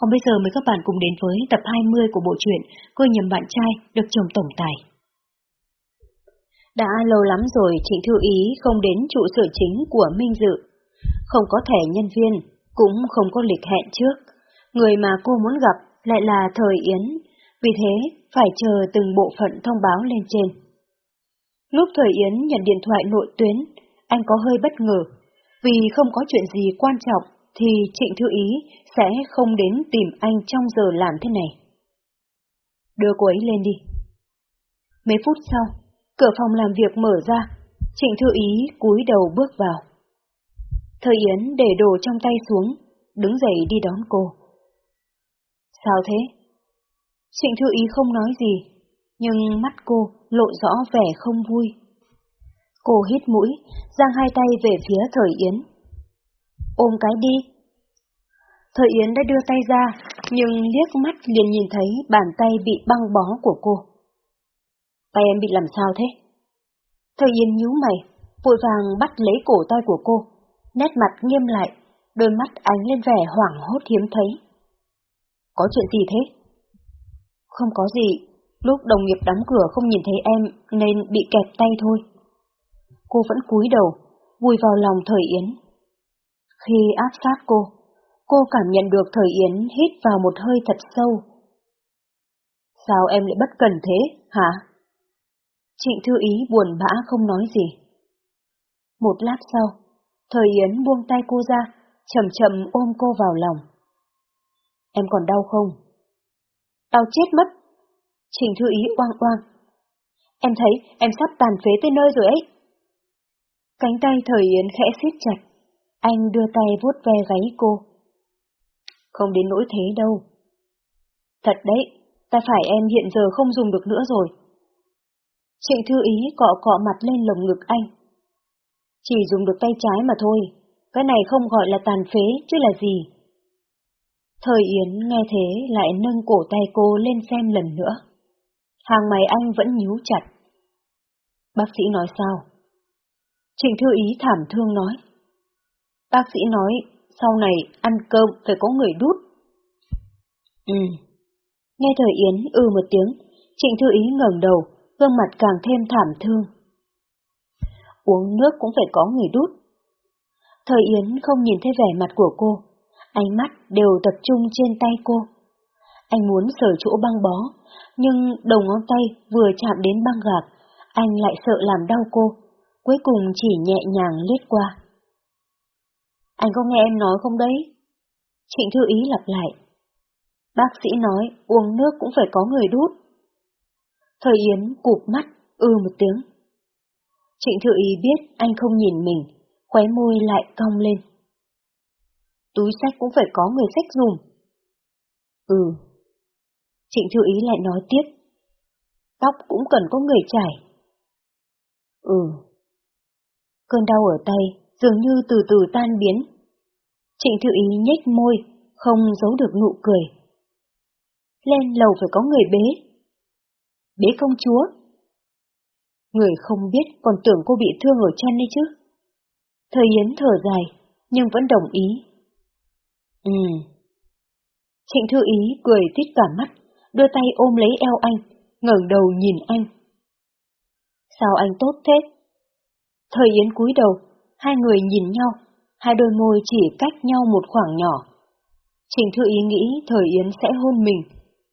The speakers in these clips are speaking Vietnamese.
Còn bây giờ mời các bạn cùng đến với tập 20 của bộ truyện Cô nhầm bạn trai được chồng tổng tài. Đã lâu lắm rồi Trịnh Thư Ý không đến trụ sở chính của Minh Dự. Không có thẻ nhân viên, cũng không có lịch hẹn trước. Người mà cô muốn gặp lại là Thời Yến, vì thế phải chờ từng bộ phận thông báo lên trên. Lúc Thời Yến nhận điện thoại nội tuyến, anh có hơi bất ngờ, vì không có chuyện gì quan trọng thì Trịnh Thư Ý sẽ không đến tìm anh trong giờ làm thế này. Đưa cô ấy lên đi. Mấy phút sau, cửa phòng làm việc mở ra, Trịnh Thư Ý cúi đầu bước vào. Thời Yến để đồ trong tay xuống, đứng dậy đi đón cô. Sao thế? Trịnh Thư Ý không nói gì, nhưng mắt cô lộ rõ vẻ không vui. Cô hít mũi, giang hai tay về phía Thời Yến. Ôm cái đi. Thời Yến đã đưa tay ra, nhưng liếc mắt liền nhìn thấy bàn tay bị băng bó của cô. Tay em bị làm sao thế? Thời Yến nhíu mày, vội vàng bắt lấy cổ tay của cô, nét mặt nghiêm lại, đôi mắt ánh lên vẻ hoảng hốt hiếm thấy. Có chuyện gì thế? Không có gì, lúc đồng nghiệp đóng cửa không nhìn thấy em nên bị kẹt tay thôi. Cô vẫn cúi đầu, vùi vào lòng Thời Yến. Khi áp sát cô, cô cảm nhận được Thời Yến hít vào một hơi thật sâu. Sao em lại bất cần thế, hả? Trịnh Thư Ý buồn bã không nói gì. Một lát sau, Thời Yến buông tay cô ra, chậm chậm ôm cô vào lòng. Em còn đau không? Đau chết mất. Trịnh Thư Ý oang oang. Em thấy em sắp tàn phế tới nơi rồi ấy. Cánh tay Thời Yến khẽ siết chặt. Anh đưa tay vuốt ve gáy cô. Không đến nỗi thế đâu. Thật đấy, ta phải em hiện giờ không dùng được nữa rồi. Trịnh Thư Ý cọ cọ mặt lên lồng ngực anh. Chỉ dùng được tay trái mà thôi, cái này không gọi là tàn phế chứ là gì. Thời Yến nghe thế lại nâng cổ tay cô lên xem lần nữa. Hàng mày anh vẫn nhíu chặt. Bác sĩ nói sao? Trịnh Thư Ý thảm thương nói. Bác sĩ nói, sau này ăn cơm phải có người đút. Ừ. Nghe Thời Yến ư ừ một tiếng, Trịnh Thư Ý ngẩng đầu, gương mặt càng thêm thảm thương. Uống nước cũng phải có người đút. Thời Yến không nhìn thấy vẻ mặt của cô, ánh mắt đều tập trung trên tay cô. Anh muốn sờ chỗ băng bó, nhưng đầu ngón tay vừa chạm đến băng gạc, anh lại sợ làm đau cô, cuối cùng chỉ nhẹ nhàng lướt qua. Anh có nghe em nói không đấy? Trịnh Thư Ý lặp lại. Bác sĩ nói uống nước cũng phải có người đút. Thời Yến cụp mắt, ư một tiếng. Trịnh Thư Ý biết anh không nhìn mình, khóe môi lại cong lên. Túi sách cũng phải có người sách dùng. Ừ. Trịnh Thư Ý lại nói tiếp. Tóc cũng cần có người chải. Ừ. Cơn đau ở tay dường như từ từ tan biến. Trịnh Thư Ý nhếch môi, không giấu được nụ cười. Lên lầu phải có người bế. Bế công chúa. Người không biết còn tưởng cô bị thương ở chân đi chứ. Thời Yến thở dài, nhưng vẫn đồng ý. Ừ. Trịnh Thư Ý cười tít cả mắt, đưa tay ôm lấy eo anh, ngẩng đầu nhìn anh. Sao anh tốt thế? Thời Yến cúi đầu, hai người nhìn nhau, hai đôi môi chỉ cách nhau một khoảng nhỏ. Trịnh Thư Ý nghĩ Thời Yến sẽ hôn mình,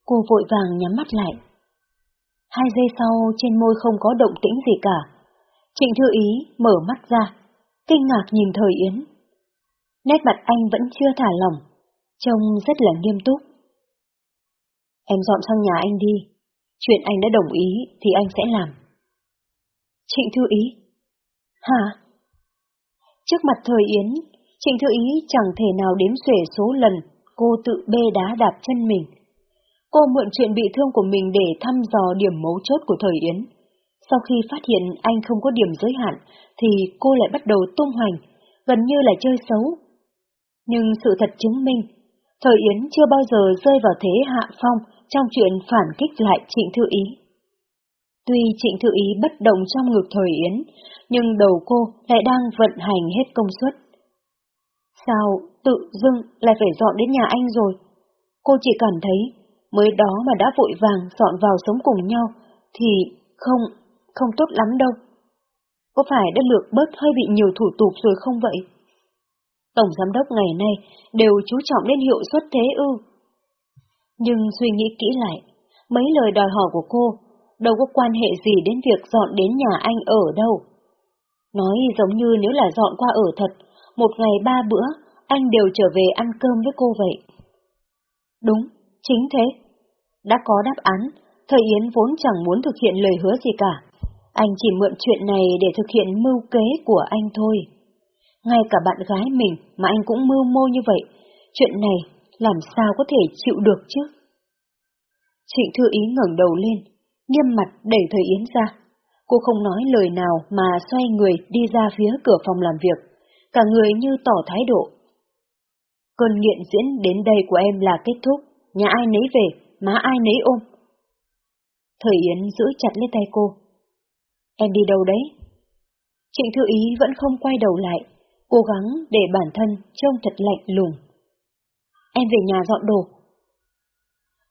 cô vội vàng nhắm mắt lại. Hai giây sau trên môi không có động tĩnh gì cả. Trịnh Thư Ý mở mắt ra, kinh ngạc nhìn Thời Yến. Nét mặt anh vẫn chưa thả lỏng, trông rất là nghiêm túc. Em dọn sang nhà anh đi, chuyện anh đã đồng ý thì anh sẽ làm. Trịnh Thư Ý Hả? Trước mặt Thời Yến, Trịnh Thư Ý chẳng thể nào đếm xuể số lần cô tự bê đá đạp chân mình. Cô mượn chuyện bị thương của mình để thăm dò điểm mấu chốt của Thời Yến. Sau khi phát hiện anh không có điểm giới hạn, thì cô lại bắt đầu tung hoành, gần như là chơi xấu. Nhưng sự thật chứng minh, Thời Yến chưa bao giờ rơi vào thế hạ phong trong chuyện phản kích lại Trịnh Thư Ý. Tuy Trịnh Thư Ý bất động trong ngực Thời Yến, nhưng đầu cô lại đang vận hành hết công suất. Sao tự dưng lại phải dọn đến nhà anh rồi? Cô chỉ cảm thấy mới đó mà đã vội vàng dọn vào sống cùng nhau thì không, không tốt lắm đâu. Có phải đã lược bớt hơi bị nhiều thủ tục rồi không vậy? Tổng giám đốc ngày nay đều chú trọng đến hiệu suất thế ư. Nhưng suy nghĩ kỹ lại, mấy lời đòi hỏi của cô đâu có quan hệ gì đến việc dọn đến nhà anh ở đâu. Nói giống như nếu là dọn qua ở thật, một ngày ba bữa, anh đều trở về ăn cơm với cô vậy. Đúng, chính thế. Đã có đáp án, Thời Yến vốn chẳng muốn thực hiện lời hứa gì cả. Anh chỉ mượn chuyện này để thực hiện mưu kế của anh thôi. Ngay cả bạn gái mình mà anh cũng mưu mô như vậy, chuyện này làm sao có thể chịu được chứ? Trịnh Thư Ý ngẩng đầu lên, nghiêm mặt đẩy Thời Yến ra. Cô không nói lời nào mà xoay người đi ra phía cửa phòng làm việc, cả người như tỏ thái độ. Cơn nghiện diễn đến đây của em là kết thúc, nhà ai nấy về, má ai nấy ôm. Thời Yến giữ chặt lấy tay cô. Em đi đâu đấy? Trịnh Thư Ý vẫn không quay đầu lại, cố gắng để bản thân trông thật lạnh lùng. Em về nhà dọn đồ.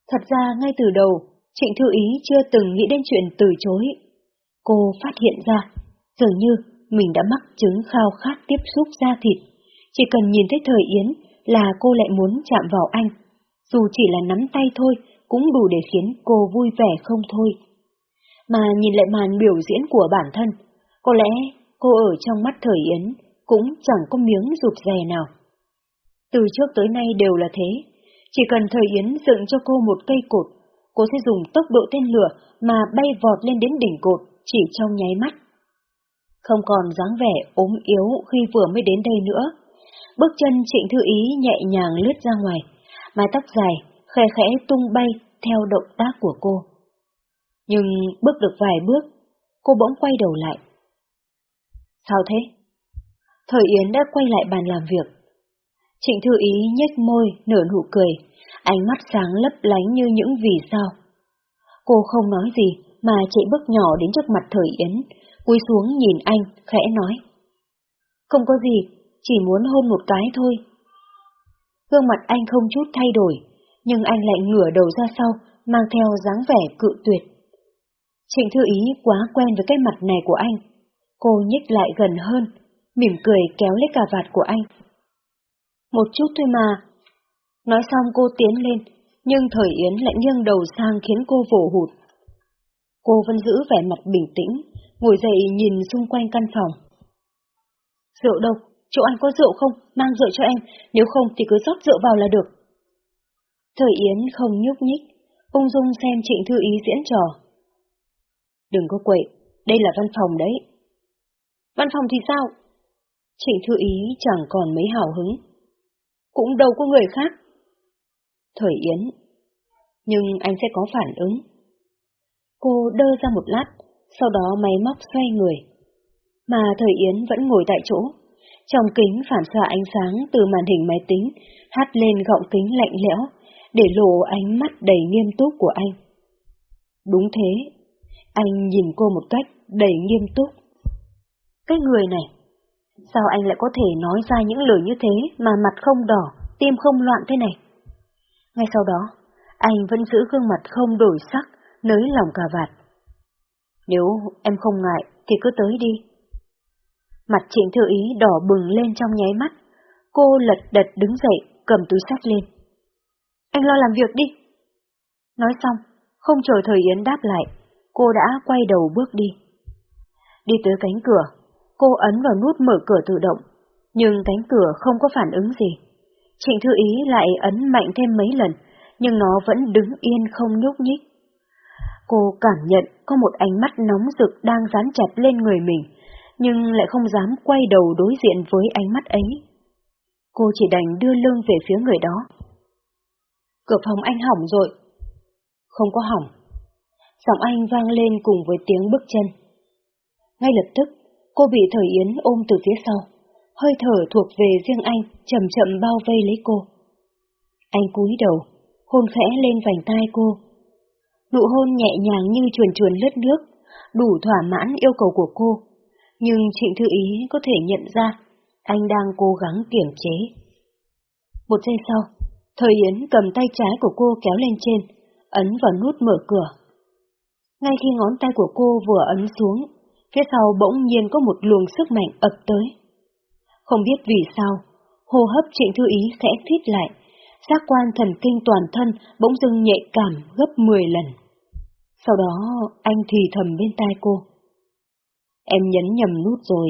Thật ra ngay từ đầu, Trịnh Thư Ý chưa từng nghĩ đến chuyện từ chối. Cô phát hiện ra, dường như mình đã mắc chứng khao khát tiếp xúc da thịt. Chỉ cần nhìn thấy thời Yến là cô lại muốn chạm vào anh. Dù chỉ là nắm tay thôi, cũng đủ để khiến cô vui vẻ không thôi. Mà nhìn lại màn biểu diễn của bản thân, có lẽ cô ở trong mắt thời Yến cũng chẳng có miếng rụt rè nào. Từ trước tới nay đều là thế, chỉ cần thời Yến dựng cho cô một cây cột, cô sẽ dùng tốc độ tên lửa mà bay vọt lên đến đỉnh cột chỉ trong nháy mắt. Không còn dáng vẻ ốm yếu khi vừa mới đến đây nữa. Bước chân trịnh thư ý nhẹ nhàng lướt ra ngoài, mái tóc dài, khẽ khẽ tung bay theo động tác của cô. Nhưng bước được vài bước, cô bỗng quay đầu lại. Sao thế? Thời Yến đã quay lại bàn làm việc. Trịnh Thư Ý nhếch môi, nở nụ cười, ánh mắt sáng lấp lánh như những vì sao. Cô không nói gì mà chạy bước nhỏ đến trước mặt Thời Yến, cúi xuống nhìn anh, khẽ nói. Không có gì, chỉ muốn hôn một cái thôi. Gương mặt anh không chút thay đổi, nhưng anh lại ngửa đầu ra sau, mang theo dáng vẻ cự tuyệt. Trịnh Thư Ý quá quen với cái mặt này của anh. Cô nhích lại gần hơn, mỉm cười kéo lấy cà vạt của anh. Một chút thôi mà. Nói xong cô tiến lên, nhưng thời Yến lại nghiêng đầu sang khiến cô vồ hụt. Cô vẫn giữ vẻ mặt bình tĩnh, ngồi dậy nhìn xung quanh căn phòng. Rượu đâu? Chỗ anh có rượu không? Mang rượu cho em, nếu không thì cứ rót rượu vào là được. Thời Yến không nhúc nhích, ung dung xem Trịnh Thư Ý diễn trò. Đừng có quậy, đây là văn phòng đấy. Văn phòng thì sao? Trịnh Thư Ý chẳng còn mấy hào hứng. Cũng đâu có người khác. Thời Yến. Nhưng anh sẽ có phản ứng. Cô đơ ra một lát, sau đó máy móc xoay người. Mà Thời Yến vẫn ngồi tại chỗ. Trong kính phản xạ ánh sáng từ màn hình máy tính, hát lên gọng kính lạnh lẽo, để lộ ánh mắt đầy nghiêm túc của anh. Đúng thế, anh nhìn cô một cách đầy nghiêm túc. Cái người này, sao anh lại có thể nói ra những lời như thế mà mặt không đỏ, tim không loạn thế này? Ngay sau đó, anh vẫn giữ gương mặt không đổi sắc, nới lòng cà vạt. Nếu em không ngại thì cứ tới đi. Mặt trịnh thư ý đỏ bừng lên trong nháy mắt, cô lật đật đứng dậy, cầm túi sách lên. Anh lo làm việc đi. Nói xong, không chờ thời Yến đáp lại, cô đã quay đầu bước đi. Đi tới cánh cửa, cô ấn vào nút mở cửa tự động, nhưng cánh cửa không có phản ứng gì. Trịnh Thư Ý lại ấn mạnh thêm mấy lần, nhưng nó vẫn đứng yên không nhúc nhích. Cô cảm nhận có một ánh mắt nóng rực đang dán chặt lên người mình, nhưng lại không dám quay đầu đối diện với ánh mắt ấy. Cô chỉ đành đưa lưng về phía người đó. Cửa phòng anh hỏng rồi. Không có hỏng. Giọng anh vang lên cùng với tiếng bước chân. Ngay lập tức, cô bị Thời Yến ôm từ phía sau. Hơi thở thuộc về riêng anh, chậm chậm bao vây lấy cô. Anh cúi đầu, hôn khẽ lên vành tai cô. Nụ hôn nhẹ nhàng như chuồn chuồn lướt nước, đủ thỏa mãn yêu cầu của cô. Nhưng Trịnh Thư Ý có thể nhận ra, anh đang cố gắng kiềm chế. Một giây sau, Thời Yến cầm tay trái của cô kéo lên trên, ấn vào nút mở cửa. Ngay khi ngón tay của cô vừa ấn xuống, phía sau bỗng nhiên có một luồng sức mạnh ập tới. Không biết vì sao, hô hấp Trịnh Thư Ý khẽ thít lại, giác quan thần kinh toàn thân bỗng dưng nhạy cảm gấp 10 lần. Sau đó, anh thì thầm bên tai cô. Em nhấn nhầm nút rồi.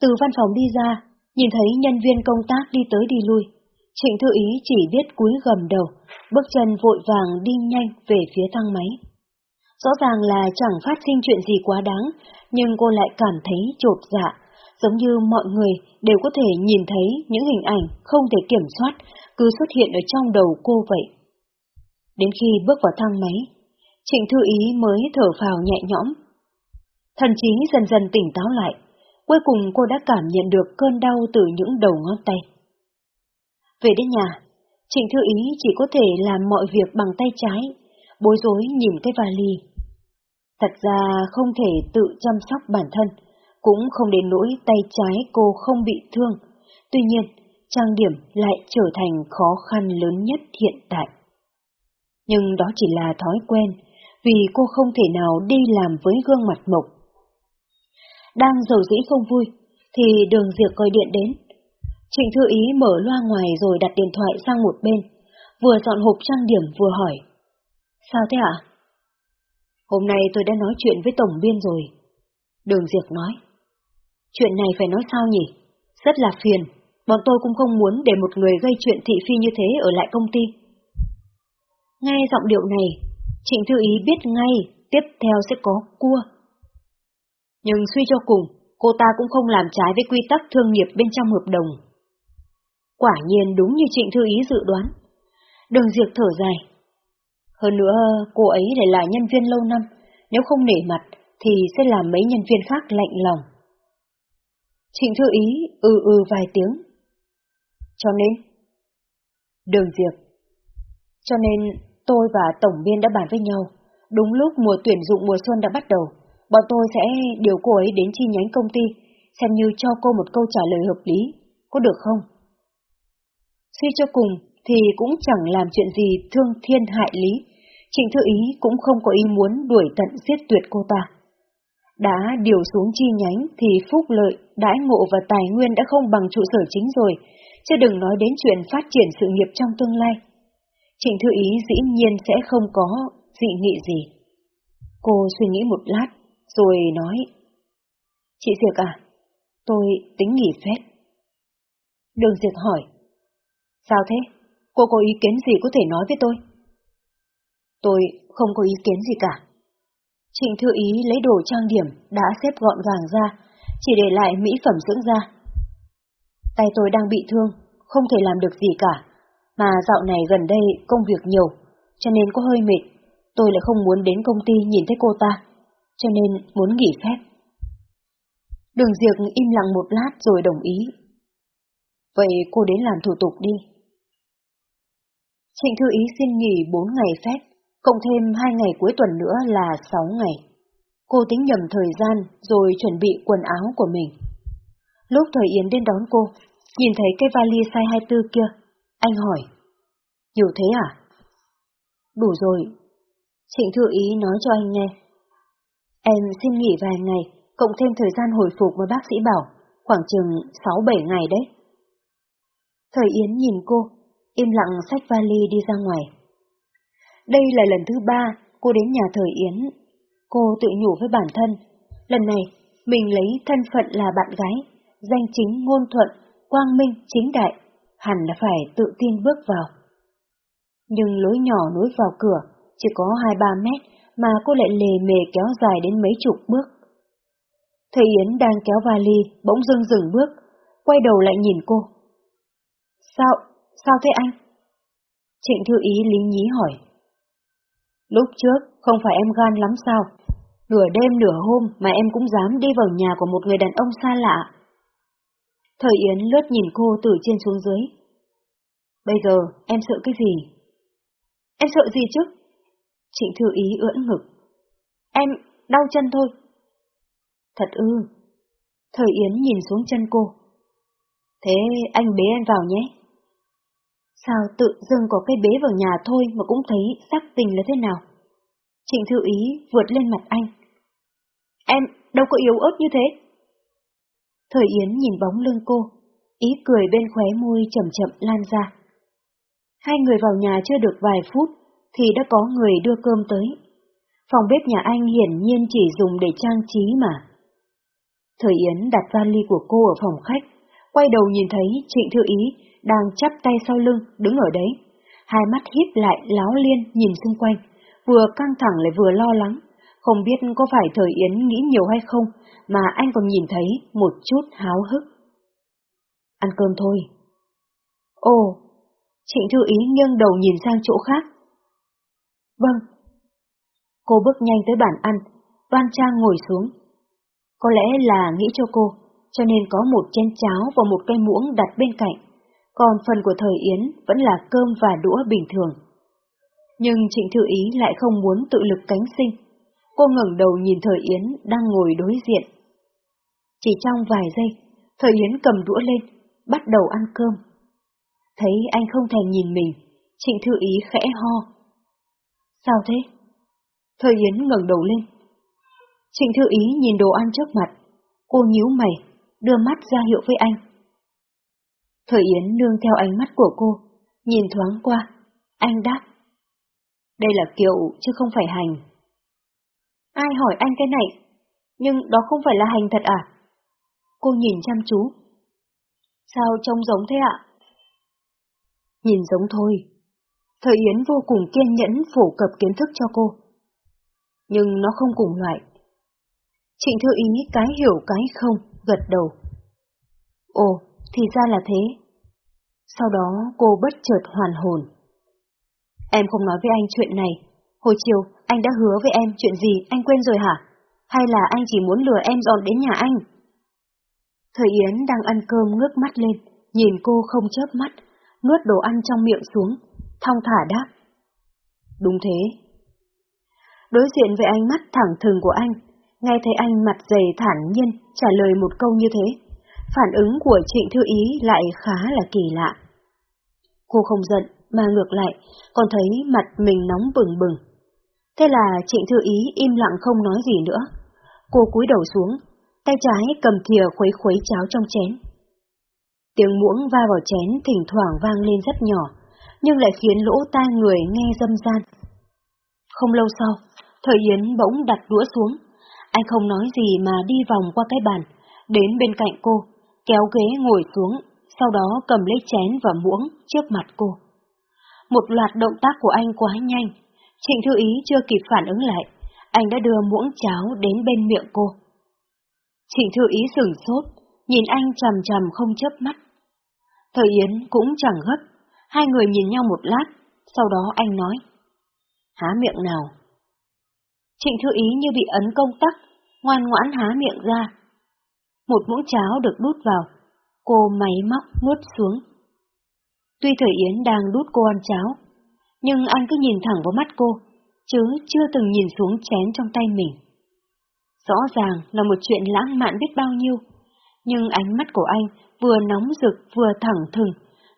Từ văn phòng đi ra, nhìn thấy nhân viên công tác đi tới đi lui. Trịnh Thư Ý chỉ biết cúi gầm đầu, bước chân vội vàng đi nhanh về phía thang máy. Rõ ràng là chẳng phát sinh chuyện gì quá đáng, nhưng cô lại cảm thấy trột dạ, giống như mọi người đều có thể nhìn thấy những hình ảnh không thể kiểm soát cứ xuất hiện ở trong đầu cô vậy. Đến khi bước vào thang máy, Trịnh Thư Ý mới thở phào nhẹ nhõm. Thần trí dần dần tỉnh táo lại, cuối cùng cô đã cảm nhận được cơn đau từ những đầu ngón tay. Về đến nhà, Trịnh Thư Ý chỉ có thể làm mọi việc bằng tay trái, bối rối nhìn cái vali. Thật ra không thể tự chăm sóc bản thân, cũng không đến nỗi tay trái cô không bị thương, tuy nhiên, trang điểm lại trở thành khó khăn lớn nhất hiện tại. Nhưng đó chỉ là thói quen, vì cô không thể nào đi làm với gương mặt mộc. Đang dầu dĩ không vui, thì đường diệt gọi điện đến. Trịnh Thư Ý mở loa ngoài rồi đặt điện thoại sang một bên, vừa dọn hộp trang điểm vừa hỏi. Sao thế ạ? Hôm nay tôi đã nói chuyện với Tổng Biên rồi. Đường Diệp nói. Chuyện này phải nói sao nhỉ? Rất là phiền, bọn tôi cũng không muốn để một người gây chuyện thị phi như thế ở lại công ty. Nghe giọng điệu này, Trịnh Thư Ý biết ngay tiếp theo sẽ có cua. Nhưng suy cho cùng, cô ta cũng không làm trái với quy tắc thương nghiệp bên trong hợp đồng. Quả nhiên đúng như Trịnh Thư Ý dự đoán. Đường Diệp thở dài. Hơn nữa, cô ấy lại là nhân viên lâu năm, nếu không nể mặt thì sẽ làm mấy nhân viên khác lạnh lòng. Trịnh Thư Ý ừ ừ vài tiếng. Cho nên? Đường Diệp. Cho nên tôi và Tổng Biên đã bàn với nhau. Đúng lúc mùa tuyển dụng mùa xuân đã bắt đầu, bọn tôi sẽ điều cô ấy đến chi nhánh công ty, xem như cho cô một câu trả lời hợp lý. Có được không? Suy cho cùng thì cũng chẳng làm chuyện gì thương thiên hại lý. Trịnh Thư Ý cũng không có ý muốn đuổi tận giết tuyệt cô ta. Đã điều xuống chi nhánh thì phúc lợi, đãi ngộ và tài nguyên đã không bằng trụ sở chính rồi, chứ đừng nói đến chuyện phát triển sự nghiệp trong tương lai. Trịnh Thư Ý dĩ nhiên sẽ không có dị nghị gì. Cô suy nghĩ một lát, rồi nói. Chị Diệp à, tôi tính nghỉ phép. Đường Diệp hỏi. Sao thế? Cô có ý kiến gì có thể nói với tôi? Tôi không có ý kiến gì cả. Trịnh Thư Ý lấy đồ trang điểm đã xếp gọn gàng ra, chỉ để lại mỹ phẩm dưỡng da. Tay tôi đang bị thương, không thể làm được gì cả, mà dạo này gần đây công việc nhiều, cho nên có hơi mệt. Tôi lại không muốn đến công ty nhìn thấy cô ta, cho nên muốn nghỉ phép. Đường Diệp im lặng một lát rồi đồng ý. Vậy cô đến làm thủ tục đi. Trịnh Thư Ý xin nghỉ 4 ngày phép, cộng thêm hai ngày cuối tuần nữa là sáu ngày. Cô tính nhầm thời gian rồi chuẩn bị quần áo của mình. Lúc Thời Yến đến đón cô, nhìn thấy cái vali size 24 kia, anh hỏi. Nhiều thế à? Đủ rồi. Trịnh Thư Ý nói cho anh nghe. Em xin nghỉ vài ngày, cộng thêm thời gian hồi phục mà bác sĩ bảo, khoảng chừng 6-7 ngày đấy. Thời Yến nhìn cô, im lặng xách vali đi ra ngoài. Đây là lần thứ ba cô đến nhà thời Yến. Cô tự nhủ với bản thân, lần này mình lấy thân phận là bạn gái, danh chính ngôn thuận, quang minh, chính đại, hẳn là phải tự tin bước vào. Nhưng lối nhỏ nối vào cửa chỉ có 2-3 mét mà cô lại lề mề kéo dài đến mấy chục bước. Thầy Yến đang kéo vali, bỗng dưng dừng bước, quay đầu lại nhìn cô. Sao, sao thế anh? Trịnh Thư Ý lính nhí hỏi. Lúc trước, không phải em gan lắm sao? Nửa đêm nửa hôm mà em cũng dám đi vào nhà của một người đàn ông xa lạ. Thời Yến lướt nhìn cô từ trên xuống dưới. Bây giờ, em sợ cái gì? Em sợ gì chứ? Trịnh Thư Ý ưỡn ngực. Em, đau chân thôi. Thật ư. Thời Yến nhìn xuống chân cô. Thế anh bế em vào nhé. Sao tự dưng có cây bế vào nhà thôi mà cũng thấy sắc tình là thế nào? Trịnh Thư Ý vượt lên mặt anh. Em đâu có yếu ớt như thế. Thời Yến nhìn bóng lưng cô, ý cười bên khóe môi chậm chậm lan ra. Hai người vào nhà chưa được vài phút, thì đã có người đưa cơm tới. Phòng bếp nhà anh hiển nhiên chỉ dùng để trang trí mà. Thời Yến đặt vali của cô ở phòng khách, quay đầu nhìn thấy Trịnh Thư Ý đang chắp tay sau lưng, đứng ở đấy. Hai mắt híp lại láo liên nhìn xung quanh, vừa căng thẳng lại vừa lo lắng. Không biết có phải Thời Yến nghĩ nhiều hay không, mà anh còn nhìn thấy một chút háo hức. Ăn cơm thôi. Ồ, Trịnh Thư Ý nghiêng đầu nhìn sang chỗ khác. Vâng. Cô bước nhanh tới bàn ăn, đoan trang ngồi xuống. Có lẽ là nghĩ cho cô, cho nên có một chén cháo và một cây muỗng đặt bên cạnh, còn phần của thời Yến vẫn là cơm và đũa bình thường. Nhưng Trịnh Thư Ý lại không muốn tự lực cánh sinh. Cô ngẩng đầu nhìn thời Yến đang ngồi đối diện. Chỉ trong vài giây, thời Yến cầm đũa lên, bắt đầu ăn cơm. Thấy anh không thèm nhìn mình, Trịnh Thư Ý khẽ ho. Sao thế? Thời Yến ngẩng đầu lên. Trịnh Thư Ý nhìn đồ ăn trước mặt, cô nhíu mày, đưa mắt ra hiệu với anh. Thời Yến nương theo ánh mắt của cô, nhìn thoáng qua, anh đáp. Đây là kiệu chứ không phải hành. Ai hỏi anh cái này? Nhưng đó không phải là hành thật à? Cô nhìn chăm chú. Sao trông giống thế ạ? Nhìn giống thôi. Thời Yến vô cùng kiên nhẫn phổ cập kiến thức cho cô. Nhưng nó không cùng loại. Trịnh Thư Ý cái hiểu cái không, gật đầu. Ồ, thì ra là thế. Sau đó cô bất chợt hoàn hồn. Em không nói với anh chuyện này. Hồi chiều, anh đã hứa với em chuyện gì, anh quên rồi hả? Hay là anh chỉ muốn lừa em dọn đến nhà anh? Thời Yến đang ăn cơm ngước mắt lên, nhìn cô không chớp mắt, nuốt đồ ăn trong miệng xuống, thong thả đáp. Đúng thế. Đối diện với ánh mắt thẳng thừng của anh, nghe thấy anh mặt dày thản nhiên trả lời một câu như thế, phản ứng của Trịnh Thư Ý lại khá là kỳ lạ. Cô không giận, mà ngược lại, còn thấy mặt mình nóng bừng bừng. Thế là Trịnh Thư Ý im lặng không nói gì nữa. Cô cúi đầu xuống, tay trái cầm thìa khuấy khuấy cháo trong chén. Tiếng muỗng va vào chén thỉnh thoảng vang lên rất nhỏ, nhưng lại khiến lỗ tai người nghe dâm gian. Không lâu sau, Thời Yến bỗng đặt đũa xuống. Anh không nói gì mà đi vòng qua cái bàn, đến bên cạnh cô, kéo ghế ngồi xuống, sau đó cầm lấy chén và muỗng trước mặt cô. Một loạt động tác của anh quá nhanh, Trịnh Thư Ý chưa kịp phản ứng lại, anh đã đưa muỗng cháo đến bên miệng cô. Trịnh Thư Ý sửng sốt, nhìn anh chằm chằm không chớp mắt. Thời Yến cũng chẳng gấp, hai người nhìn nhau một lát, sau đó anh nói. Há miệng nào? Trịnh Thư Ý như bị ấn công tắc, ngoan ngoãn há miệng ra. Một muỗng cháo được đút vào, cô máy móc nuốt xuống. Tuy Thời Yến đang đút cô ăn cháo, nhưng anh cứ nhìn thẳng vào mắt cô, chứ chưa từng nhìn xuống chén trong tay mình. Rõ ràng là một chuyện lãng mạn biết bao nhiêu, nhưng ánh mắt của anh vừa nóng rực vừa thẳng thừng,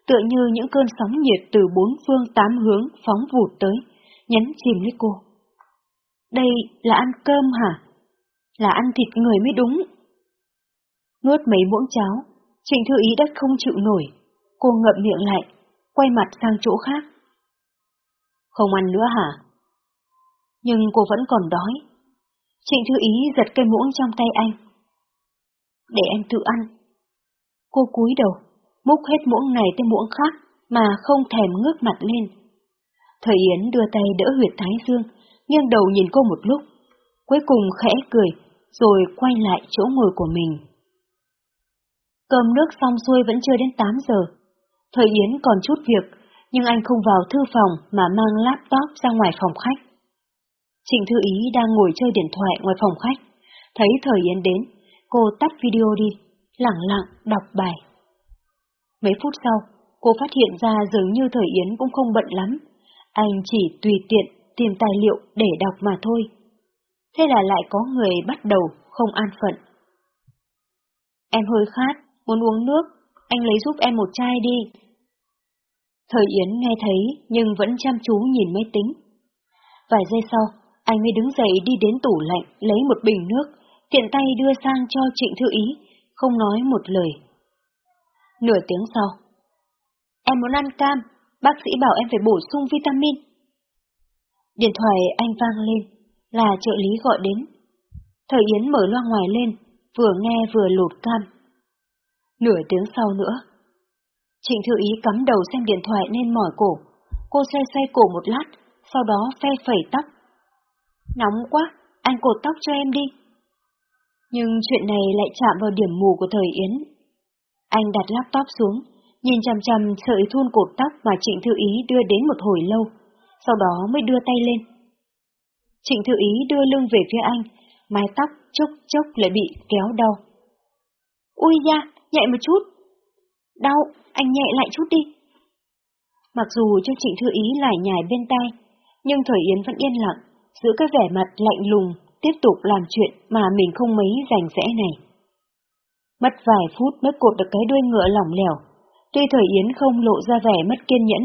tựa như những cơn sóng nhiệt từ bốn phương tám hướng phóng vụt tới, nhấn chìm lấy cô. Đây là ăn cơm hả? Là ăn thịt người mới đúng. Nuốt mấy muỗng cháo, Trịnh Thư Ý đất không chịu nổi, cô ngậm miệng lại, quay mặt sang chỗ khác. Không ăn nữa hả? Nhưng cô vẫn còn đói. Trịnh Thư Ý giật cây muỗng trong tay anh. Để em tự ăn. Cô cúi đầu, múc hết muỗng này tới muỗng khác mà không thèm ngước mặt lên. Thời Yến đưa tay đỡ huyệt thái dương, nghiêng đầu nhìn cô một lúc, cuối cùng khẽ cười, rồi quay lại chỗ ngồi của mình. Cơm nước xong xuôi vẫn chưa đến 8 giờ. Thời Yến còn chút việc, nhưng anh không vào thư phòng mà mang laptop ra ngoài phòng khách. Trịnh Thư Ý đang ngồi chơi điện thoại ngoài phòng khách, thấy Thời Yến đến, cô tắt video đi, lặng lặng đọc bài. Mấy phút sau, cô phát hiện ra dường như Thời Yến cũng không bận lắm, anh chỉ tùy tiện tìm tài liệu để đọc mà thôi. Thế là lại có người bắt đầu không an phận. Em hơi khát, muốn uống nước, anh lấy giúp em một chai đi. Thời Yến nghe thấy nhưng vẫn chăm chú nhìn máy tính. Vài giây sau, anh mới đứng dậy đi đến tủ lạnh lấy một bình nước, tiện tay đưa sang cho Trịnh Thư Ý, không nói một lời. Nửa tiếng sau, em muốn ăn cam, bác sĩ bảo em phải bổ sung vitamin. Điện thoại anh vang lên, là trợ lý gọi đến. Thời Yến mở loa ngoài lên, vừa nghe vừa lột cam. Nửa tiếng sau nữa, Trịnh Thư Ý cắm đầu xem điện thoại nên mỏi cổ. Cô xoay xoay cổ một lát, sau đó phe phẩy tóc. Nóng quá, anh cột tóc cho em đi. Nhưng chuyện này lại chạm vào điểm mù của thời Yến. Anh đặt laptop xuống, nhìn chằm chằm sợi thun cột tóc mà Trịnh Thư Ý đưa đến một hồi lâu, sau đó mới đưa tay lên. Trịnh Thư Ý đưa lưng về phía anh, mái tóc chốc chốc lại bị kéo đau. Ui da, nhẹ một chút. Đau, anh nhẹ lại chút đi. Mặc dù cho Trịnh Thư Ý lại nhài bên tai, nhưng Thời Yến vẫn yên lặng, giữ cái vẻ mặt lạnh lùng, tiếp tục làm chuyện mà mình không mấy rành rẽ này. Mất vài phút mới cột được cái đuôi ngựa lỏng lẻo. Tuy Thời Yến không lộ ra vẻ mất kiên nhẫn,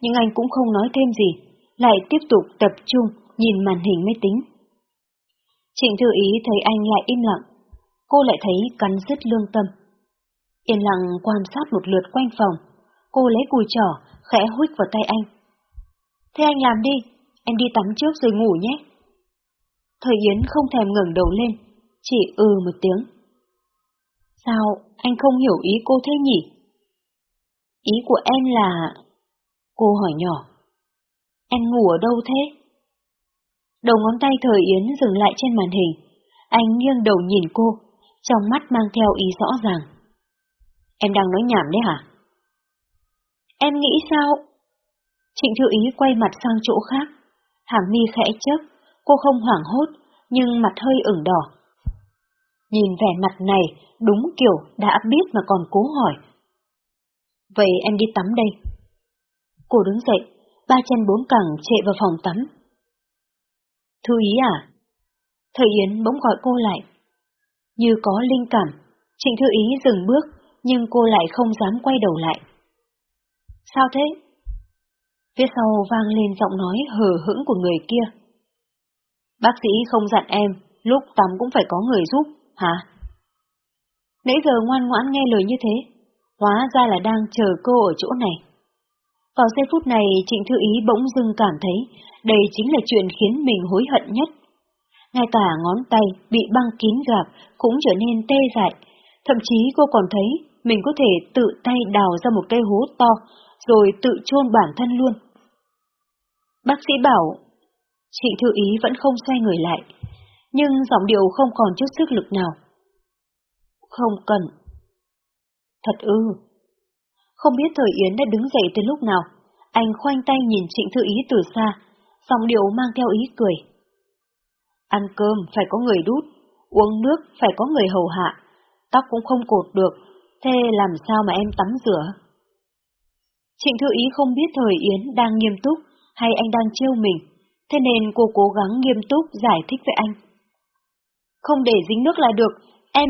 nhưng anh cũng không nói thêm gì, lại tiếp tục tập trung nhìn màn hình máy tính. Trịnh Thư Ý thấy anh lại im lặng, cô lại thấy cắn rứt lương tâm. Yên lặng quan sát một lượt quanh phòng, cô lấy cùi trỏ, khẽ hút vào tay anh. Thế anh làm đi, em đi tắm trước rồi ngủ nhé. Thời Yến không thèm ngẩng đầu lên, chỉ ừ một tiếng. Sao anh không hiểu ý cô thế nhỉ? Ý của em là... Cô hỏi nhỏ. Em ngủ ở đâu thế? Đầu ngón tay thời Yến dừng lại trên màn hình. Anh nghiêng đầu nhìn cô, trong mắt mang theo ý rõ ràng. Em đang nói nhảm đấy hả? Em nghĩ sao? Trịnh Thư Ý quay mặt sang chỗ khác. Hàng mi khẽ chớp, cô không hoảng hốt, nhưng mặt hơi ửng đỏ. Nhìn vẻ mặt này, đúng kiểu đã biết mà còn cố hỏi. Vậy em đi tắm đây. Cô đứng dậy, ba chân bốn cẳng chạy vào phòng tắm. Thư ý à? Thầy Yến bỗng gọi cô lại. Như có linh cảm, Trịnh Thư Ý dừng bước, nhưng cô lại không dám quay đầu lại. Sao thế? Phía sau vang lên giọng nói hờ hững của người kia. Bác sĩ không dặn em, lúc tắm cũng phải có người giúp, hả? Nãy giờ ngoan ngoãn nghe lời như thế, hóa ra là đang chờ cô ở chỗ này. Vào giây phút này, Trịnh Thư Ý bỗng dưng cảm thấy đây chính là chuyện khiến mình hối hận nhất. Ngay cả ngón tay bị băng kín gạp cũng trở nên tê dại, thậm chí cô còn thấy mình có thể tự tay đào ra một cây hố to, rồi tự chôn bản thân luôn. Bác sĩ bảo, chị Thư Ý vẫn không xoay người lại, nhưng giọng điệu không còn chút sức lực nào. Không cần. Thật ư. Không biết thời Yến đã đứng dậy từ lúc nào, anh khoanh tay nhìn Trịnh Thư Ý từ xa, giọng điệu mang theo ý cười. Ăn cơm phải có người đút, uống nước phải có người hầu hạ, tóc cũng không cột được, thế làm sao mà em tắm rửa? Trịnh Thư Ý không biết thời Yến đang nghiêm túc hay anh đang trêu mình, thế nên cô cố gắng nghiêm túc giải thích với anh. Không để dính nước là được, em...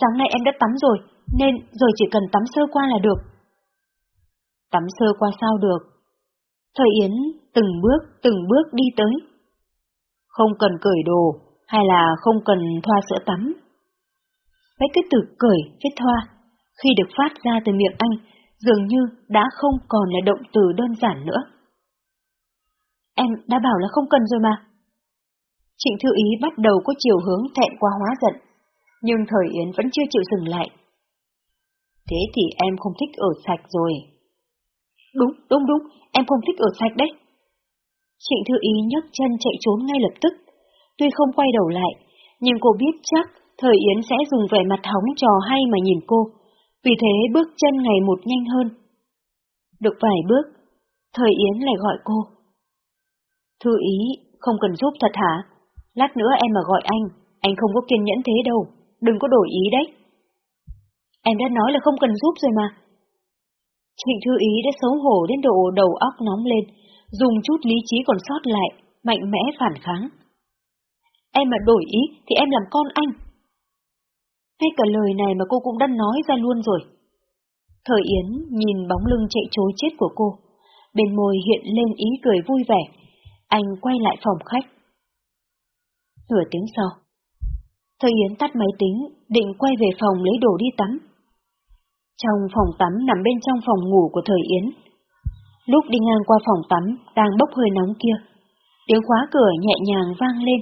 Sáng nay em đã tắm rồi, nên rồi chỉ cần tắm sơ qua là được. Tắm sơ qua sao được? Thời Yến từng bước, từng bước đi tới. Không cần cởi đồ, hay là không cần thoa sữa tắm. Mấy cái từ cởi với thoa, khi được phát ra từ miệng anh, dường như đã không còn là động từ đơn giản nữa. Em đã bảo là không cần rồi mà. Trịnh Thư Ý bắt đầu có chiều hướng thẹn qua hóa giận, nhưng thời Yến vẫn chưa chịu dừng lại. Thế thì em không thích ở sạch rồi. Đúng, đúng, đúng, em không thích ở sạch đấy. Trịnh Thư Ý nhấc chân chạy trốn ngay lập tức. Tuy không quay đầu lại, nhưng cô biết chắc Thời Yến sẽ dùng vẻ mặt hóng trò hay mà nhìn cô, vì thế bước chân ngày một nhanh hơn. Được vài bước, Thời Yến lại gọi cô. Thư Ý, không cần giúp thật hả? Lát nữa em mà gọi anh, anh không có kiên nhẫn thế đâu, đừng có đổi ý đấy. Em đã nói là không cần giúp rồi mà. Trịnh Thư Ý đã xấu hổ đến độ đầu óc nóng lên, dùng chút lý trí còn sót lại, mạnh mẽ phản kháng. Em mà đổi ý thì em làm con anh. Ngay cả lời này mà cô cũng đã nói ra luôn rồi. Thời Yến nhìn bóng lưng chạy chối chết của cô, bên môi hiện lên ý cười vui vẻ. Anh quay lại phòng khách. Nửa tiếng sau, Thời Yến tắt máy tính, định quay về phòng lấy đồ đi tắm. Trong phòng tắm nằm bên trong phòng ngủ của Thời Yến. Lúc đi ngang qua phòng tắm đang bốc hơi nóng kia, tiếng khóa cửa nhẹ nhàng vang lên.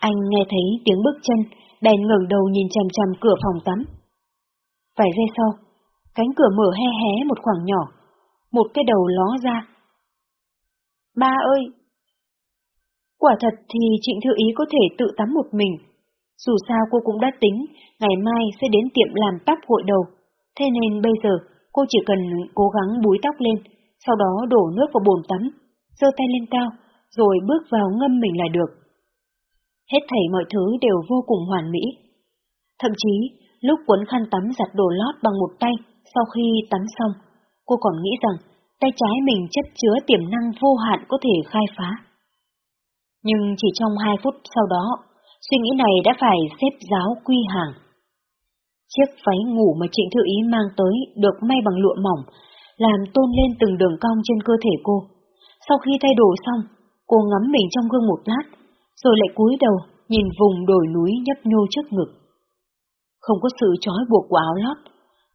Anh nghe thấy tiếng bước chân, đèn ngẩng đầu nhìn chằm chằm cửa phòng tắm. Vài giây sau, cánh cửa mở hé hé một khoảng nhỏ, một cái đầu ló ra. Ba ơi! Quả thật thì Trịnh Thư Ý có thể tự tắm một mình. Dù sao cô cũng đã tính, ngày mai sẽ đến tiệm làm tóc gội đầu. Thế nên bây giờ, cô chỉ cần cố gắng búi tóc lên, sau đó đổ nước vào bồn tắm, giơ tay lên cao, rồi bước vào ngâm mình là được. Hết thảy mọi thứ đều vô cùng hoàn mỹ. Thậm chí, lúc quấn khăn tắm giặt đồ lót bằng một tay, sau khi tắm xong, cô còn nghĩ rằng tay trái mình chất chứa tiềm năng vô hạn có thể khai phá. Nhưng chỉ trong hai phút sau đó, suy nghĩ này đã phải xếp giáo quy hàng. Chiếc váy ngủ mà Trịnh Thư Ý mang tới được may bằng lụa mỏng, làm tôn lên từng đường cong trên cơ thể cô. Sau khi thay đồ xong, cô ngắm mình trong gương một lát, rồi lại cúi đầu nhìn vùng đồi núi nhấp nhô trước ngực. Không có sự trói buộc của áo lót,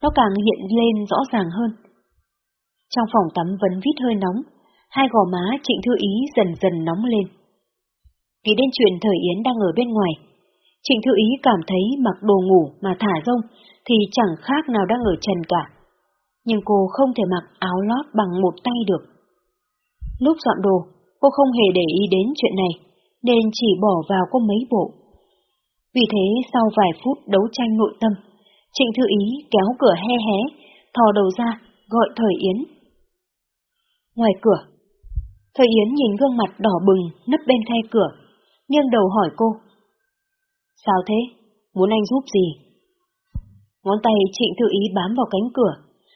nó càng hiện lên rõ ràng hơn. Trong phòng tắm vẫn vít hơi nóng, hai gò má Trịnh Thư Ý dần dần nóng lên. Nghĩ đến chuyện thời Yến đang ở bên ngoài, Trịnh Thư Ý cảm thấy mặc đồ ngủ mà thả rông thì chẳng khác nào đang ở trần cả. Nhưng cô không thể mặc áo lót bằng một tay được. Lúc dọn đồ, cô không hề để ý đến chuyện này, nên chỉ bỏ vào có mấy bộ. Vì thế sau vài phút đấu tranh nội tâm, Trịnh Thư Ý kéo cửa he hé, thò đầu ra, gọi Thời Yến. Ngoài cửa, Thời Yến nhìn gương mặt đỏ bừng nấp bên khe cửa, nghiêng đầu hỏi cô. Sao thế? Muốn anh giúp gì? Ngón tay Trịnh Thư Ý bám vào cánh cửa,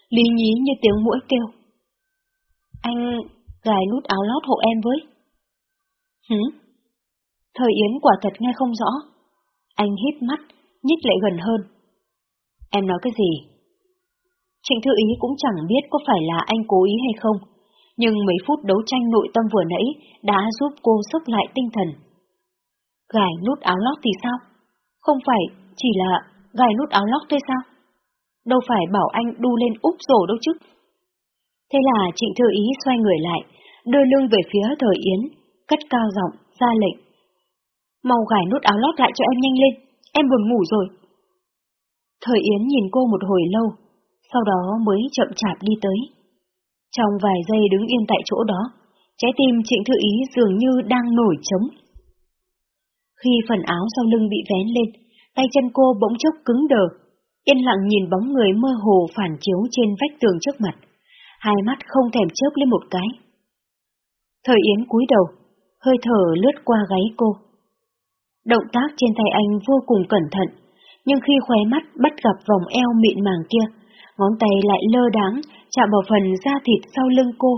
lý nhí như tiếng mũi kêu. Anh gài nút áo lót hộ em với. Hử? Thời Yến quả thật nghe không rõ. Anh hít mắt, nhích lại gần hơn. Em nói cái gì? Trịnh Thư Ý cũng chẳng biết có phải là anh cố ý hay không, nhưng mấy phút đấu tranh nội tâm vừa nãy đã giúp cô sốc lại tinh thần. Gài nút áo lót thì sao? Không phải chỉ là gài nút áo lót thôi sao? Đâu phải bảo anh đu lên úp rổ đâu chứ. Thế là Trịnh Thư Ý xoay người lại, đưa lưng về phía thời Yến, cất cao giọng, ra lệnh. Mau gài nút áo lót lại cho em nhanh lên, em buồn ngủ rồi. Thời Yến nhìn cô một hồi lâu, sau đó mới chậm chạp đi tới. Trong vài giây đứng yên tại chỗ đó, trái tim Trịnh Thư Ý dường như đang nổi trống. Khi phần áo sau lưng bị vén lên, tay chân cô bỗng chốc cứng đờ, yên lặng nhìn bóng người mơ hồ phản chiếu trên vách tường trước mặt, hai mắt không thèm chớp lên một cái. Thời Yến cúi đầu, hơi thở lướt qua gáy cô. Động tác trên tay anh vô cùng cẩn thận, nhưng khi khóe mắt bắt gặp vòng eo mịn màng kia, ngón tay lại lơ đáng chạm vào phần da thịt sau lưng cô.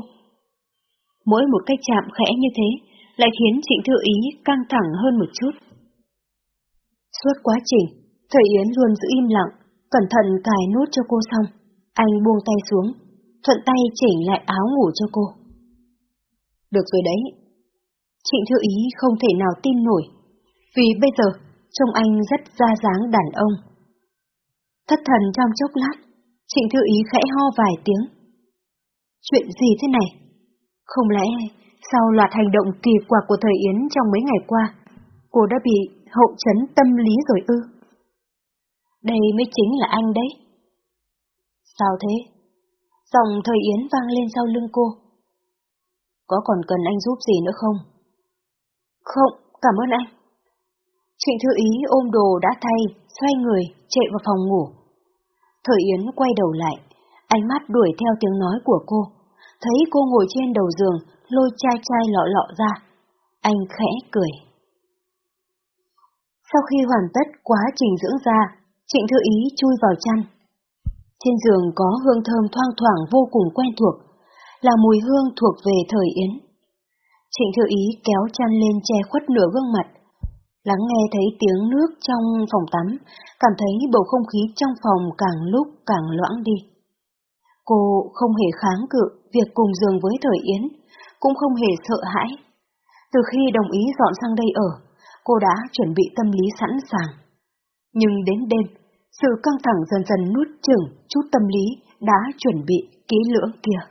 Mỗi một cách chạm khẽ như thế lại khiến Trịnh Thư Ý căng thẳng hơn một chút. Suốt quá trình, Thầy Yến luôn giữ im lặng, cẩn thận cài nút cho cô xong. Anh buông tay xuống, thuận tay chỉnh lại áo ngủ cho cô. Được rồi đấy. Trịnh Thư Ý không thể nào tin nổi, vì bây giờ trông anh rất ra dáng đàn ông. Thất thần trong chốc lát, Trịnh Thư Ý khẽ ho vài tiếng. Chuyện gì thế này? Không lẽ sau loạt hành động kỳ quặc của thời Yến trong mấy ngày qua, cô đã bị hậu chấn tâm lý rồi ư? Đây mới chính là anh đấy. Sao thế? Dòng thời Yến vang lên sau lưng cô. Có còn cần anh giúp gì nữa không? Không, cảm ơn anh. Trịnh Thư Ý ôm đồ đã thay, xoay người, chạy vào phòng ngủ. Thời Yến quay đầu lại, ánh mắt đuổi theo tiếng nói của cô. Thấy cô ngồi trên đầu giường, lôi chai chai lọ lọ ra. Anh khẽ cười. Sau khi hoàn tất quá trình dưỡng da, Trịnh Thư Ý chui vào chăn. Trên giường có hương thơm thoang thoảng vô cùng quen thuộc, là mùi hương thuộc về thời Yến. Trịnh Thư Ý kéo chăn lên che khuất nửa gương mặt, lắng nghe thấy tiếng nước trong phòng tắm, cảm thấy bầu không khí trong phòng càng lúc càng loãng đi. Cô không hề kháng cự việc cùng giường với Thời Yến, cũng không hề sợ hãi. Từ khi đồng ý dọn sang đây ở, cô đã chuẩn bị tâm lý sẵn sàng. Nhưng đến đêm, sự căng thẳng dần dần nuốt chửng chút tâm lý đã chuẩn bị kỹ lưỡng kia.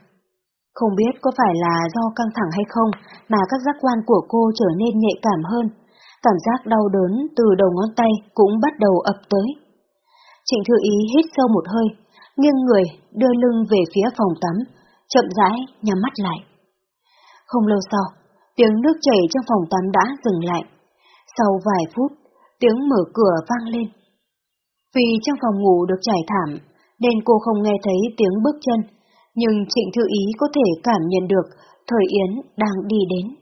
Không biết có phải là do căng thẳng hay không mà các giác quan của cô trở nên nhạy cảm hơn, cảm giác đau đớn từ đầu ngón tay cũng bắt đầu ập tới. Trịnh Thư Ý hít sâu một hơi, nghiêng người đưa lưng về phía phòng tắm, chậm rãi nhắm mắt lại. Không lâu sau, tiếng nước chảy trong phòng tắm đã dừng lại. Sau vài phút, tiếng mở cửa vang lên. Vì trong phòng ngủ được trải thảm, nên cô không nghe thấy tiếng bước chân, nhưng Trịnh Thư Ý có thể cảm nhận được Thời Yến đang đi đến.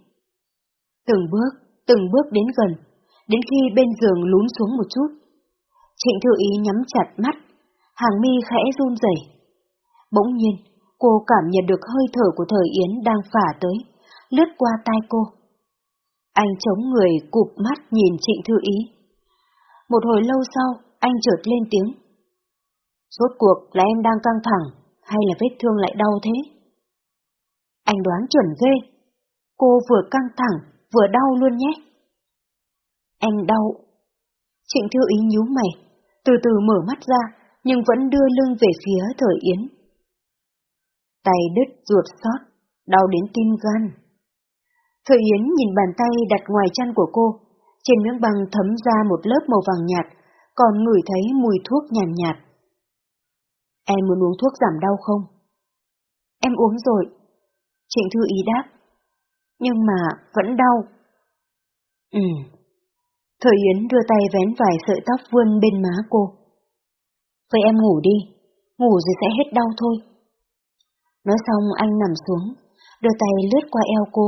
Từng bước, từng bước đến gần, đến khi bên giường lún xuống một chút. Trịnh Thư Ý nhắm chặt mắt, hàng mi khẽ run rẩy. Bỗng nhiên, cô cảm nhận được hơi thở của Thời Yến đang phả tới, lướt qua tai cô. Anh chống người cụp mắt nhìn Trịnh Thư Ý. Một hồi lâu sau, anh chợt lên tiếng. Rốt cuộc là em đang căng thẳng, hay là vết thương lại đau thế? Anh đoán chuẩn ghê. Cô vừa căng thẳng, vừa đau luôn nhé. Anh đau. Trịnh Thư Ý nhíu mày, từ từ mở mắt ra, nhưng vẫn đưa lưng về phía Thời Yến. Tay đứt ruột xót, đau đến tim gan. Thời Yến nhìn bàn tay đặt ngoài chăn của cô, trên miếng băng thấm ra một lớp màu vàng nhạt, còn ngửi thấy mùi thuốc nhàn nhạt, nhạt. Em muốn uống thuốc giảm đau không? Em uống rồi. Trịnh Thư Ý đáp. Nhưng mà vẫn đau. Ừ. Thời Yến đưa tay vén vài sợi tóc vươn bên má cô. Vậy em ngủ đi, ngủ rồi sẽ hết đau thôi. Nói xong anh nằm xuống, đưa tay lướt qua eo cô,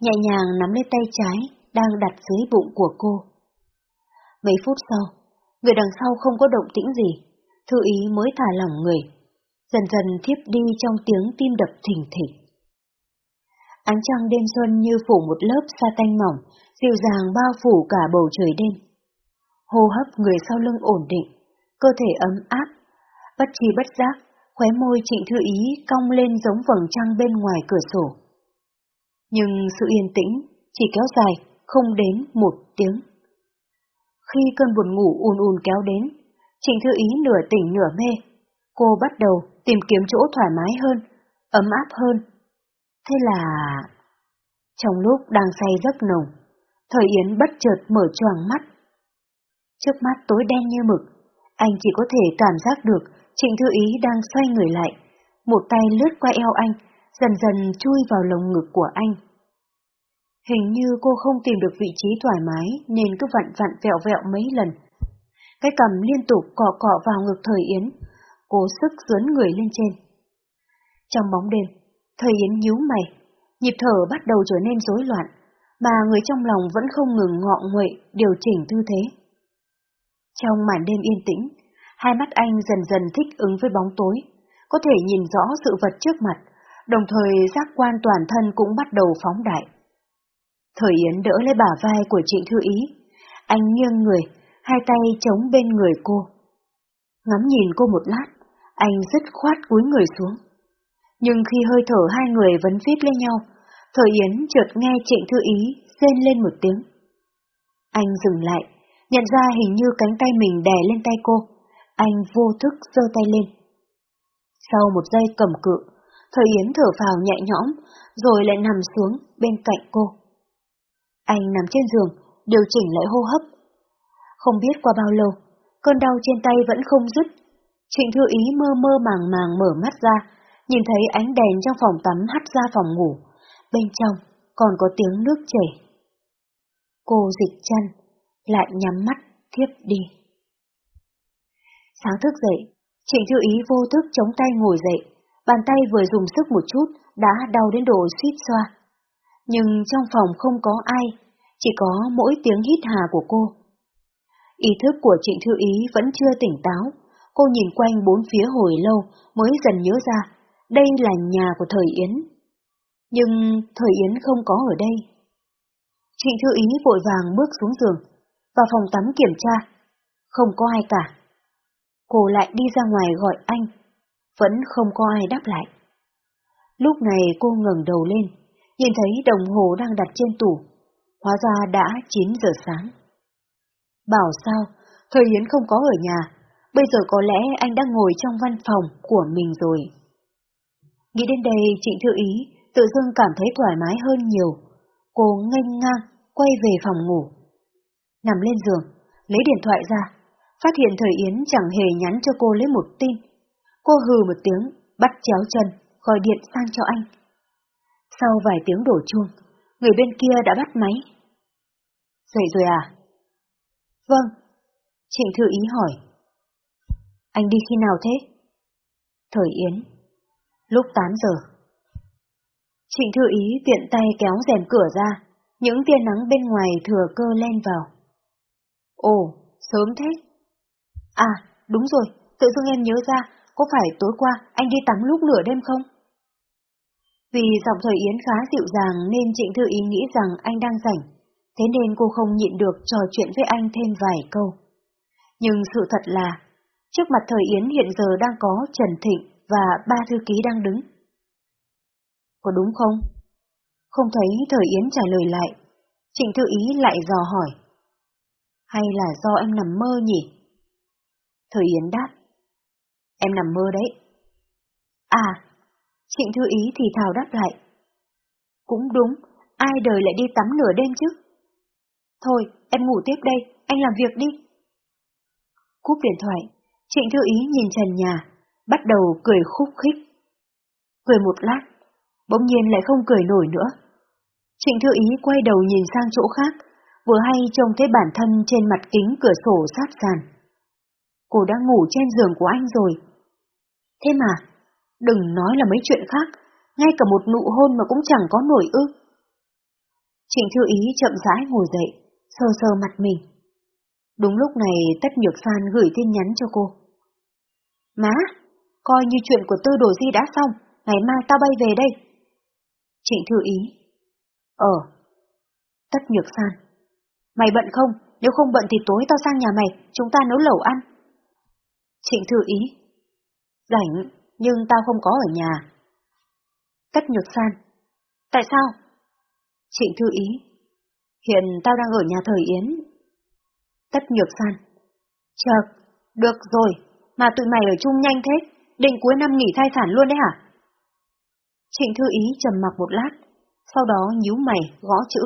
nhẹ nhàng nắm lấy tay trái đang đặt dưới bụng của cô. Mấy phút sau, người đằng sau không có động tĩnh gì, thư ý mới thả lỏng người, dần dần thiếp đi trong tiếng tim đập thỉnh thịch. Ánh trăng đêm xuân như phủ một lớp sa tanh mỏng, dịu dàng bao phủ cả bầu trời đêm. Hô hấp người sau lưng ổn định, cơ thể ấm áp. Bất chi bất giác, khóe môi trịnh thư ý cong lên giống vầng trăng bên ngoài cửa sổ. Nhưng sự yên tĩnh chỉ kéo dài, không đến một tiếng. Khi cơn buồn ngủ ùn ùn kéo đến, trịnh thư ý nửa tỉnh nửa mê. Cô bắt đầu tìm kiếm chỗ thoải mái hơn, ấm áp hơn. Thế là... Trong lúc đang say giấc nồng, Thời Yến bất chợt mở choàng mắt. Trước mắt tối đen như mực, anh chỉ có thể cảm giác được Trịnh Thư Ý đang xoay người lại, một tay lướt qua eo anh, dần dần chui vào lồng ngực của anh. Hình như cô không tìm được vị trí thoải mái nên cứ vặn vặn vẹo vẹo mấy lần. Cái cầm liên tục cọ cọ vào ngực Thời Yến, cố sức dướn người lên trên. Trong bóng đêm, Thời Yến nhíu mày, nhịp thở bắt đầu trở nên rối loạn, mà người trong lòng vẫn không ngừng ngọ nguậy điều chỉnh tư thế. Trong màn đêm yên tĩnh, hai mắt anh dần dần thích ứng với bóng tối, có thể nhìn rõ sự vật trước mặt, đồng thời giác quan toàn thân cũng bắt đầu phóng đại. Thời Yến đỡ lấy bả vai của Trịnh Thư Ý, anh nghiêng người, hai tay chống bên người cô. Ngắm nhìn cô một lát, anh dứt khoát cúi người xuống. Nhưng khi hơi thở hai người vẫn vít lên nhau, Thời Yến chợt nghe Trịnh Thư Ý rên lên một tiếng. Anh dừng lại, nhận ra hình như cánh tay mình đè lên tay cô. Anh vô thức giơ tay lên. Sau một giây cầm cự, Thời Yến thở phào nhẹ nhõm, rồi lại nằm xuống bên cạnh cô. Anh nằm trên giường, điều chỉnh lại hô hấp. Không biết qua bao lâu, cơn đau trên tay vẫn không dứt. Trịnh Thư Ý mơ mơ màng màng mở mắt ra, nhìn thấy ánh đèn trong phòng tắm hắt ra phòng ngủ, bên trong còn có tiếng nước chảy. Cô dịch chân, lại nhắm mắt thiếp đi. Sáng thức dậy, Trịnh Thư Ý vô thức chống tay ngồi dậy, bàn tay vừa dùng sức một chút đã đau đến độ suýt xoa. Nhưng trong phòng không có ai, chỉ có mỗi tiếng hít hà của cô. Ý thức của Trịnh Thư Ý vẫn chưa tỉnh táo, cô nhìn quanh bốn phía hồi lâu mới dần nhớ ra, đây là nhà của thời Yến. Nhưng thời Yến không có ở đây. Trịnh Thư Ý vội vàng bước xuống giường, vào phòng tắm kiểm tra. Không có ai cả. Cô lại đi ra ngoài gọi anh. Vẫn không có ai đáp lại. Lúc này cô ngẩng đầu lên, nhìn thấy đồng hồ đang đặt trên tủ. Hóa ra đã 9 giờ sáng. Bảo sao, Thời Yến không có ở nhà, bây giờ có lẽ anh đang ngồi trong văn phòng của mình rồi. Nghĩ đến đây, Trịnh Thư Ý tự dưng cảm thấy thoải mái hơn nhiều. Cô nghênh ngang, quay về phòng ngủ. Nằm lên giường, lấy điện thoại ra, phát hiện Thời Yến chẳng hề nhắn cho cô lấy một tin. Cô hừ một tiếng, bắt chéo chân, gọi điện sang cho anh. Sau vài tiếng đổ chuông, người bên kia đã bắt máy. Dậy rồi à? Vâng. Trịnh Thư Ý hỏi. Anh đi khi nào thế? Thời Yến. Lúc 8 giờ. Trịnh Thư Ý tiện tay kéo rèm cửa ra, những tia nắng bên ngoài thừa cơ len vào. Ồ, sớm thế. À, đúng rồi, tự dưng em nhớ ra, có phải tối qua anh đi tắm lúc nửa đêm không? Vì giọng thời Yến khá dịu dàng nên Trịnh Thư Ý nghĩ rằng anh đang rảnh, thế nên cô không nhịn được trò chuyện với anh thêm vài câu. Nhưng sự thật là, trước mặt thời Yến hiện giờ đang có Trần Thịnh và ba thư ký đang đứng. Có đúng không? Không thấy thời Yến trả lời lại, Trịnh Thư Ý lại dò hỏi. Hay là do em nằm mơ nhỉ? Thời Yến đáp. Em nằm mơ đấy. À, Trịnh Thư Ý thì thào đáp lại. Cũng đúng, ai đời lại đi tắm nửa đêm chứ? Thôi, em ngủ tiếp đây, anh làm việc đi. Cúp điện thoại, Trịnh Thư Ý nhìn trần nhà, bắt đầu cười khúc khích. Cười một lát, bỗng nhiên lại không cười nổi nữa. Trịnh Thư Ý quay đầu nhìn sang chỗ khác, vừa hay trông thấy bản thân trên mặt kính cửa sổ sát sàn. Cô đã ngủ trên giường của anh rồi. Thế mà, đừng nói là mấy chuyện khác, ngay cả một nụ hôn mà cũng chẳng có nổi ư. Trịnh Thư Ý chậm rãi ngồi dậy, sơ sơ mặt mình. Đúng lúc này Tất Nhược San gửi tin nhắn cho cô. Má, coi như chuyện của tư đồ di đã xong, ngày mai tao bay về đây. Trịnh Thư Ý. Ờ. Tất Nhược San. Mày bận không? Nếu không bận thì tối tao sang nhà mày, chúng ta nấu lẩu ăn. Trịnh Thư Ý. Rảnh, nhưng tao không có ở nhà. Tất Nhược San. Tại sao? Trịnh Thư Ý. Hiện tao đang ở nhà thời Yến. Tất Nhược San. Chợt, được rồi, mà tụi mày ở chung nhanh thế, định cuối năm nghỉ thai sản luôn đấy hả? Trịnh Thư Ý trầm mặc một lát, sau đó nhíu mày, gõ chữ.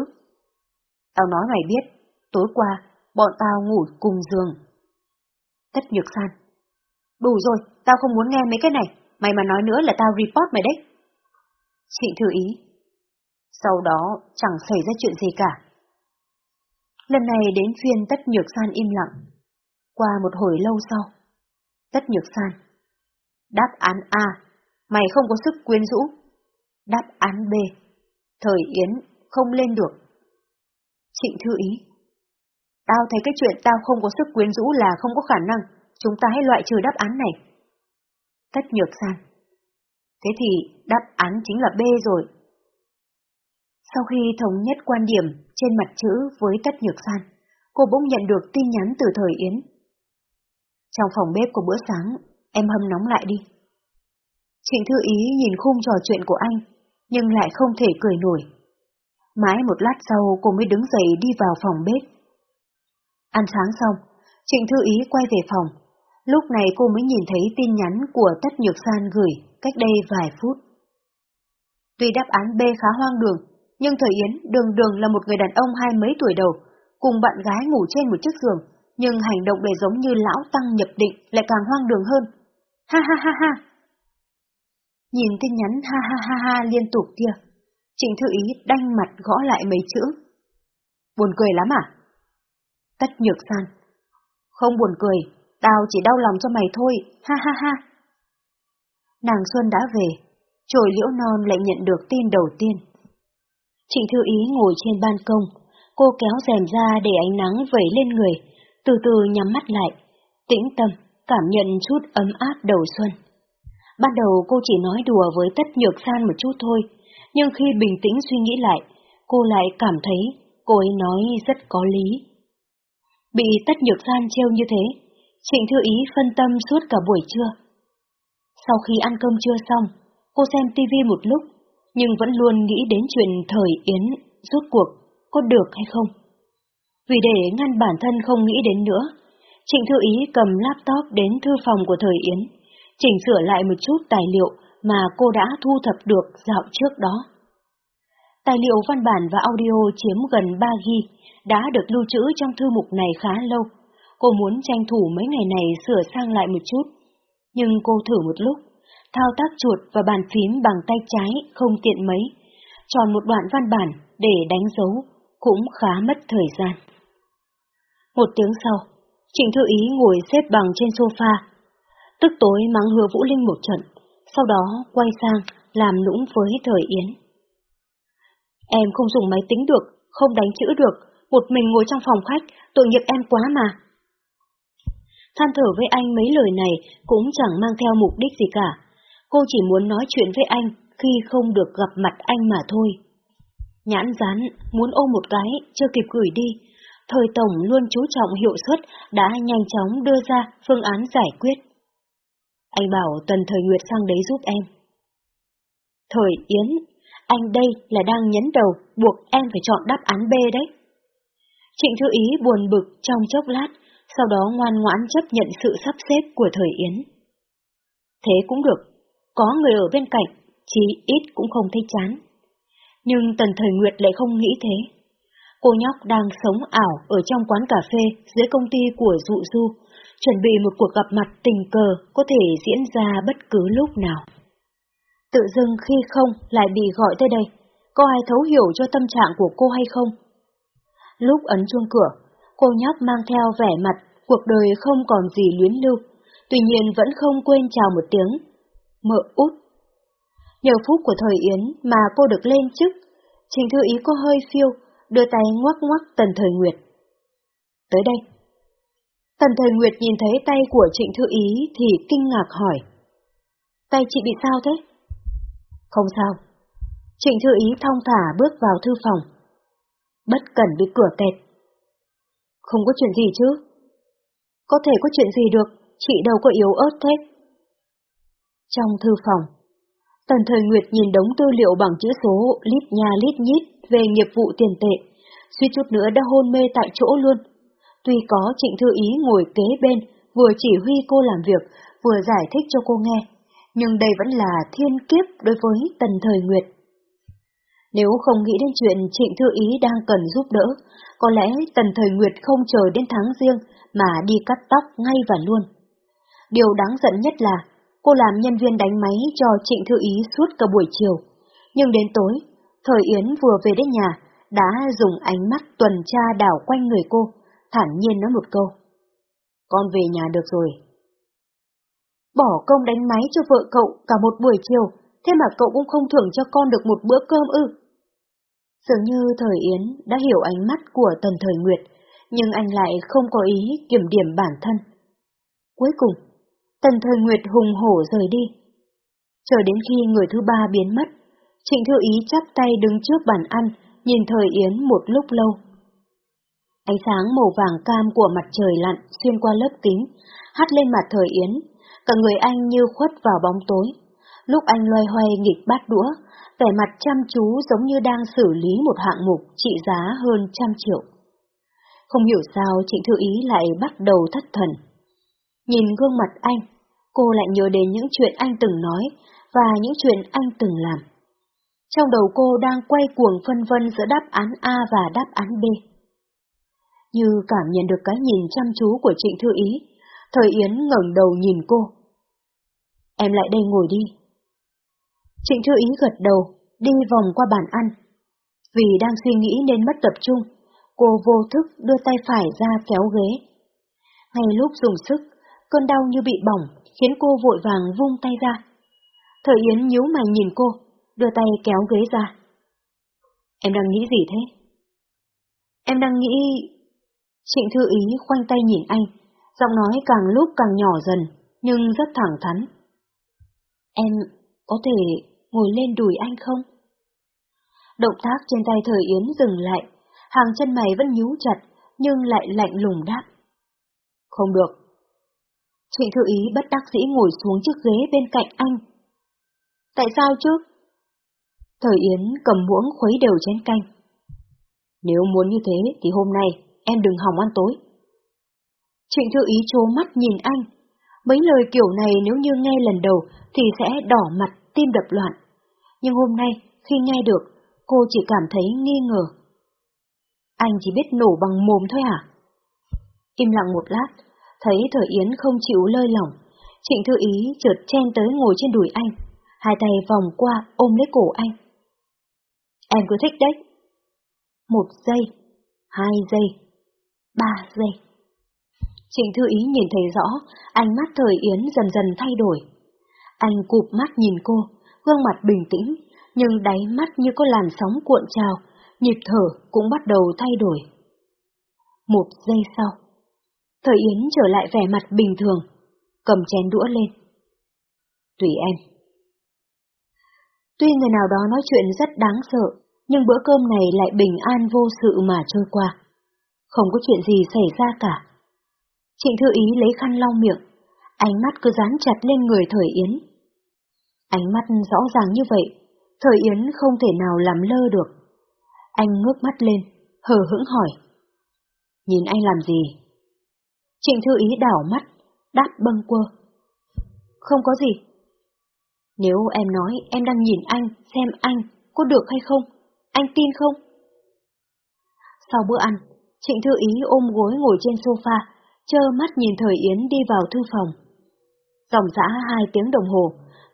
Tao nói mày biết, tối qua, bọn tao ngủ cùng giường. Tất Nhược San. Đủ rồi, tao không muốn nghe mấy cái này, mày mà nói nữa là tao report mày đấy. Trịnh Thư Ý. Sau đó chẳng xảy ra chuyện gì cả. Lần này đến phiên Tất Nhược San im lặng. Qua một hồi lâu sau, Tất Nhược San. Đáp án A, mày không có sức quyến rũ. Đáp án B, thời Yến không lên được. Trịnh Thư Ý. Tao thấy cái chuyện tao không có sức quyến rũ là không có khả năng, chúng ta hãy loại trừ đáp án này. Tất Nhược San. Thế thì đáp án chính là B rồi. Sau khi thống nhất quan điểm trên mặt chữ với Tất Nhược San, cô bỗng nhận được tin nhắn từ thời Yến. Trong phòng bếp của bữa sáng, em hâm nóng lại đi. Trịnh Thư Ý nhìn khung trò chuyện của anh, nhưng lại không thể cười nổi. Mãi một lát sau cô mới đứng dậy đi vào phòng bếp. Ăn sáng xong, Trịnh Thư Ý quay về phòng. Lúc này cô mới nhìn thấy tin nhắn của Tất Nhược San gửi cách đây vài phút. Tuy đáp án B khá hoang đường, nhưng Thời Yến đường đường là một người đàn ông hai mấy tuổi đầu, cùng bạn gái ngủ trên một chiếc giường, nhưng hành động để giống như lão tăng nhập định lại càng hoang đường hơn. Ha ha ha ha! Nhìn tin nhắn ha ha ha ha liên tục kia, Trịnh Thư Ý đanh mặt gõ lại mấy chữ. Buồn cười lắm à? Tất nhược san. Không buồn cười, tao chỉ đau lòng cho mày thôi, ha ha ha. Nàng Xuân đã về, trồi liễu non lại nhận được tin đầu tiên. Trịnh Thư Ý ngồi trên ban công, cô kéo rèm ra để ánh nắng vẩy lên người, từ từ nhắm mắt lại, tĩnh tâm, cảm nhận chút ấm áp đầu xuân. Ban đầu cô chỉ nói đùa với Tất Nhược San một chút thôi, nhưng khi bình tĩnh suy nghĩ lại, cô lại cảm thấy cô ấy nói rất có lý. Bị Tất Nhược San trêu như thế, Trịnh Thư Ý phân tâm suốt cả buổi trưa. Sau khi ăn cơm trưa xong, cô xem tivi một lúc, nhưng vẫn luôn nghĩ đến chuyện thời Yến rốt cuộc có được hay không. Vì để ngăn bản thân không nghĩ đến nữa, Trịnh Thư Ý cầm laptop đến thư phòng của thời Yến, chỉnh sửa lại một chút tài liệu mà cô đã thu thập được dạo trước đó. Tài liệu văn bản và audio chiếm gần 3 ghi đã được lưu trữ trong thư mục này khá lâu. Cô muốn tranh thủ mấy ngày này sửa sang lại một chút. Nhưng cô thử một lúc, thao tác chuột và bàn phím bằng tay trái không tiện mấy. Chọn một đoạn văn bản để đánh dấu cũng khá mất thời gian. Một tiếng sau, Trịnh Thư Ý ngồi xếp bằng trên sofa, tức tối mắng hứa Vũ Linh một trận, sau đó quay sang làm nũng với Thời Yến. Em không dùng máy tính được, không đánh chữ được, một mình ngồi trong phòng khách, tội nghiệp em quá mà. Than thở với anh mấy lời này cũng chẳng mang theo mục đích gì cả. Cô chỉ muốn nói chuyện với anh khi không được gặp mặt anh mà thôi. Nhãn rán, muốn ôm một cái, chưa kịp gửi đi. Thời Tổng luôn chú trọng hiệu suất đã nhanh chóng đưa ra phương án giải quyết. Anh bảo Tần Thời Nguyệt sang đấy giúp em. Thời Yến, anh đây là đang nhấn đầu buộc em phải chọn đáp án B đấy. Trịnh Thư Ý buồn bực trong chốc lát, sau đó ngoan ngoãn chấp nhận sự sắp xếp của Thời Yến. Thế cũng được, có người ở bên cạnh, chí ít cũng không thấy chán. Nhưng Tần Thời Nguyệt lại không nghĩ thế. Cô nhóc đang sống ảo ở trong quán cà phê dưới công ty của Dụ Du, chuẩn bị một cuộc gặp mặt tình cờ có thể diễn ra bất cứ lúc nào. Tự dưng khi không lại bị gọi tới đây, có ai thấu hiểu cho tâm trạng của cô hay không? Lúc ấn chuông cửa, cô nhóc mang theo vẻ mặt cuộc đời không còn gì luyến lưu, tuy nhiên vẫn không quên chào một tiếng. Mợ út. Nhờ phúc của thời Yến mà cô được lên chức, Trình Thư Ý có hơi phiêu, đưa tay ngoắc ngoắc Tần Thời Nguyệt. Tới đây. Tần Thời Nguyệt nhìn thấy tay của Trịnh Thư Ý thì kinh ngạc hỏi. Tay chị bị sao thế? Không sao. Trịnh Thư Ý thong thả bước vào thư phòng. Bất cẩn bị cửa kẹt. Không có chuyện gì chứ? Có thể có chuyện gì được, chị đâu có yếu ớt thế. Trong thư phòng, Tần Thời Nguyệt nhìn đống tư liệu bằng chữ số lít nha lít nhít về nghiệp vụ tiền tệ, suýt chút nữa đã hôn mê tại chỗ luôn. Tuy có Trịnh Thư Ý ngồi kế bên, vừa chỉ huy cô làm việc, vừa giải thích cho cô nghe, nhưng đây vẫn là thiên kiếp đối với Tần Thời Nguyệt. Nếu không nghĩ đến chuyện Trịnh Thư Ý đang cần giúp đỡ, có lẽ Tần Thời Nguyệt không chờ đến tháng riêng mà đi cắt tóc ngay và luôn. Điều đáng giận nhất là cô làm nhân viên đánh máy cho Trịnh Thư Ý suốt cả buổi chiều. Nhưng đến tối, Thời Yến vừa về đến nhà, đã dùng ánh mắt tuần tra đảo quanh người cô, thản nhiên nói một câu. Con về nhà được rồi. Bỏ công đánh máy cho vợ cậu cả một buổi chiều, thế mà cậu cũng không thưởng cho con được một bữa cơm ư. Dường như Thời Yến đã hiểu ánh mắt của Tần Thời Nguyệt, nhưng anh lại không có ý kiểm điểm bản thân. Cuối cùng, Tần Thời Nguyệt hùng hổ rời đi. Chờ đến khi người thứ ba biến mất, Trịnh Thư Ý chắp tay đứng trước bàn ăn, nhìn Thời Yến một lúc lâu. Ánh sáng màu vàng cam của mặt trời lặn xuyên qua lớp kính, hắt lên mặt Thời Yến, cả người anh như khuất vào bóng tối. Lúc anh loay hoay nghịch bát đũa, vẻ mặt chăm chú giống như đang xử lý một hạng mục trị giá hơn trăm triệu. Không hiểu sao Trịnh Thư Ý lại bắt đầu thất thần. Nhìn gương mặt anh, cô lại nhớ đến những chuyện anh từng nói và những chuyện anh từng làm. Trong đầu cô đang quay cuồng phân vân giữa đáp án A và đáp án B. Như cảm nhận được cái nhìn chăm chú của Trịnh Thư Ý, Thời Yến ngẩng đầu nhìn cô. Em lại đây ngồi đi. Trịnh Thư Ý gật đầu, đi vòng qua bàn ăn. Vì đang suy nghĩ nên mất tập trung, cô vô thức đưa tay phải ra kéo ghế. Ngay lúc dùng sức, cơn đau như bị bỏng, khiến cô vội vàng vung tay ra. Thời Yến nhíu mày nhìn cô, đưa tay kéo ghế ra. Em đang nghĩ gì thế? Em đang nghĩ... Trịnh Thư Ý khoanh tay nhìn anh, giọng nói càng lúc càng nhỏ dần, nhưng rất thẳng thắn. Em có thể ngồi lên đùi anh không? Động tác trên tay thời Yến dừng lại, hàng chân mày vẫn nhú chặt, nhưng lại lạnh lùng đáp. Không được. Trịnh Thư Ý bất đắc dĩ ngồi xuống chiếc ghế bên cạnh anh. Tại sao chứ? Thời Yến cầm muỗng khuấy đều chén canh. Nếu muốn như thế thì hôm nay em đừng hỏng ăn tối. Trịnh Thư Ý chố mắt nhìn anh. Mấy lời kiểu này nếu như nghe lần đầu thì sẽ đỏ mặt, tim đập loạn. Nhưng hôm nay, khi nghe được, cô chỉ cảm thấy nghi ngờ. Anh chỉ biết nổ bằng mồm thôi hả? Im lặng một lát, thấy Thời Yến không chịu lơi lỏng, Trịnh Thư Ý chợt chen tới ngồi trên đùi anh, hai tay vòng qua ôm lấy cổ anh. Em cứ thích đấy. Một giây, hai giây, ba giây. Trịnh Thư Ý nhìn thấy rõ, ánh mắt Thời Yến dần dần thay đổi. Anh cụp mắt nhìn cô, gương mặt bình tĩnh, nhưng đáy mắt như có làn sóng cuộn trào, nhịp thở cũng bắt đầu thay đổi. Một giây sau, Thời Yến trở lại vẻ mặt bình thường, cầm chén đũa lên. Tùy em. Tuy người nào đó nói chuyện rất đáng sợ, nhưng bữa cơm này lại bình an vô sự mà trôi qua. Không có chuyện gì xảy ra cả. Trịnh Thư Ý lấy khăn lau miệng, ánh mắt cứ dán chặt lên người Thời Yến. Ánh mắt rõ ràng như vậy, Thời Yến không thể nào làm lơ được. Anh ngước mắt lên, hờ hững hỏi. Nhìn anh làm gì? Trịnh Thư Ý đảo mắt, đáp bâng quơ. Không có gì. Nếu em nói em đang nhìn anh, xem anh, có được hay không? Anh tin không? Sau bữa ăn, Trịnh Thư Ý ôm gối ngồi trên sofa, chơ mắt nhìn Thời Yến đi vào thư phòng. Dòng dã hai tiếng đồng hồ,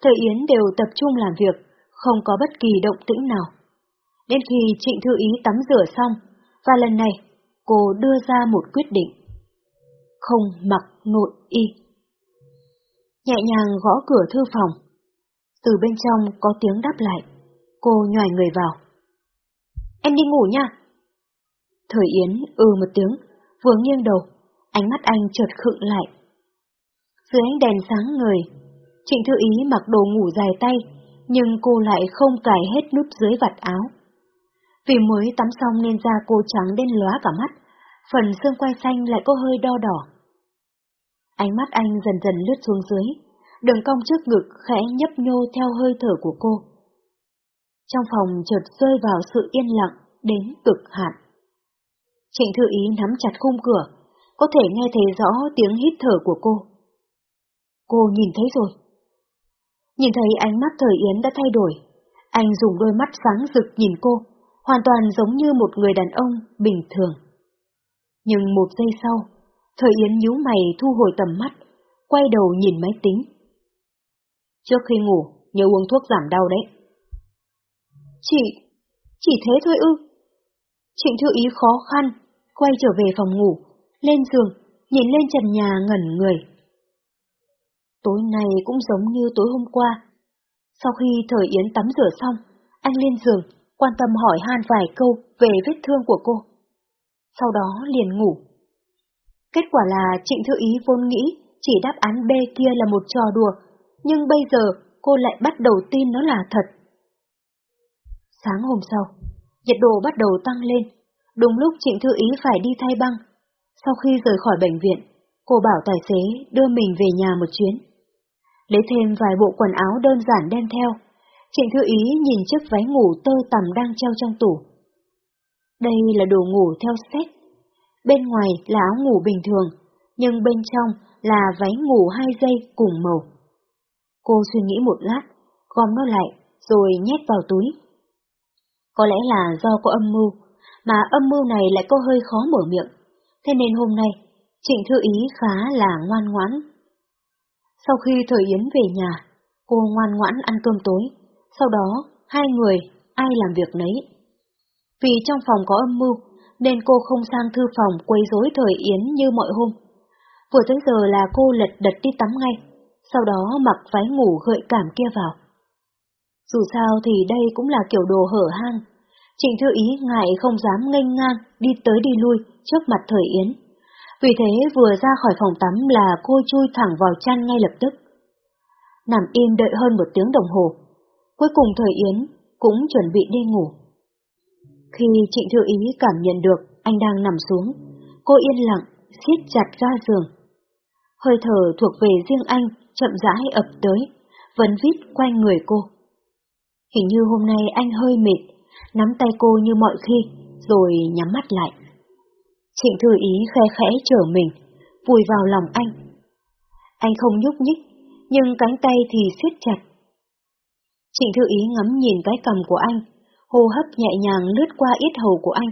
Thời Yến đều tập trung làm việc, không có bất kỳ động tĩnh nào. Đến khi Trịnh Thư Ý tắm rửa xong, và lần này, cô đưa ra một quyết định. Không mặc nội y. Nhẹ nhàng gõ cửa thư phòng. Từ bên trong có tiếng đáp lại. Cô nhòi người vào. Em đi ngủ nha. Thời Yến ừ một tiếng, vừa nghiêng đầu, ánh mắt anh chợt khựng lại. Dưới ánh đèn sáng người, Trịnh Thư Ý mặc đồ ngủ dài tay, nhưng cô lại không cài hết nút dưới vạt áo. Vì mới tắm xong nên da cô trắng đen lóa cả mắt, phần xương quai xanh lại có hơi đo đỏ. Ánh mắt anh dần dần lướt xuống dưới, đường cong trước ngực khẽ nhấp nhô theo hơi thở của cô. Trong phòng chợt rơi vào sự yên lặng đến cực hạn. Trịnh Thư Ý nắm chặt khung cửa, có thể nghe thấy rõ tiếng hít thở của cô. Cô nhìn thấy rồi. Nhìn thấy ánh mắt thời Yến đã thay đổi, anh dùng đôi mắt sáng rực nhìn cô, hoàn toàn giống như một người đàn ông bình thường. Nhưng một giây sau, thời Yến nhíu mày thu hồi tầm mắt, quay đầu nhìn máy tính. Trước khi ngủ, nhớ uống thuốc giảm đau đấy. Chị, chỉ thế thôi ư? Trịnh Thư Ý khó khăn, quay trở về phòng ngủ, lên giường, nhìn lên trần nhà ngẩn người. Tối nay cũng giống như tối hôm qua. Sau khi thời Yến tắm rửa xong, anh lên giường, quan tâm hỏi han vài câu về vết thương của cô. Sau đó liền ngủ. Kết quả là Trịnh Thư Ý vốn nghĩ chỉ đáp án B kia là một trò đùa, nhưng bây giờ cô lại bắt đầu tin nó là thật. Sáng hôm sau, nhiệt độ bắt đầu tăng lên, đúng lúc Trịnh Thư Ý phải đi thay băng. Sau khi rời khỏi bệnh viện, cô bảo tài xế đưa mình về nhà một chuyến. Lấy thêm vài bộ quần áo đơn giản đem theo, Trịnh Thư Ý nhìn chiếc váy ngủ tơ tằm đang treo trong tủ. Đây là đồ ngủ theo set. Bên ngoài là áo ngủ bình thường, nhưng bên trong là váy ngủ hai dây cùng màu. Cô suy nghĩ một lát, gom nó lại, rồi nhét vào túi. Có lẽ là do có âm mưu, mà âm mưu này lại có hơi khó mở miệng, thế nên hôm nay, Trịnh Thư Ý khá là ngoan ngoãn. Sau khi Thời Yến về nhà, cô ngoan ngoãn ăn cơm tối, sau đó hai người ai làm việc nấy. Vì trong phòng có âm mưu, nên cô không sang thư phòng quấy rối Thời Yến như mọi hôm. Vừa tới giờ là cô lật đật đi tắm ngay, sau đó mặc váy ngủ gợi cảm kia vào. Dù sao thì đây cũng là kiểu đồ hở hang. Trịnh Thư Ý ngại không dám nghênh ngang đi tới đi lui trước mặt Thời Yến. Vì thế vừa ra khỏi phòng tắm là cô chui thẳng vào chăn ngay lập tức. Nằm im đợi hơn một tiếng đồng hồ. Cuối cùng Thời Yến cũng chuẩn bị đi ngủ. Khi Trịnh Thư Ý cảm nhận được anh đang nằm xuống, cô yên lặng, siết chặt ga giường. Hơi thở thuộc về riêng anh, chậm rãi ập tới, vẫn vít quanh người cô. Hình như hôm nay anh hơi mệt, nắm tay cô như mọi khi, rồi nhắm mắt lại. Trịnh Thư Ý khe khẽ trở mình, vùi vào lòng anh. Anh không nhúc nhích, nhưng cánh tay thì siết chặt. Trịnh Thư Ý ngắm nhìn cái cầm của anh, hô hấp nhẹ nhàng lướt qua yết hầu của anh.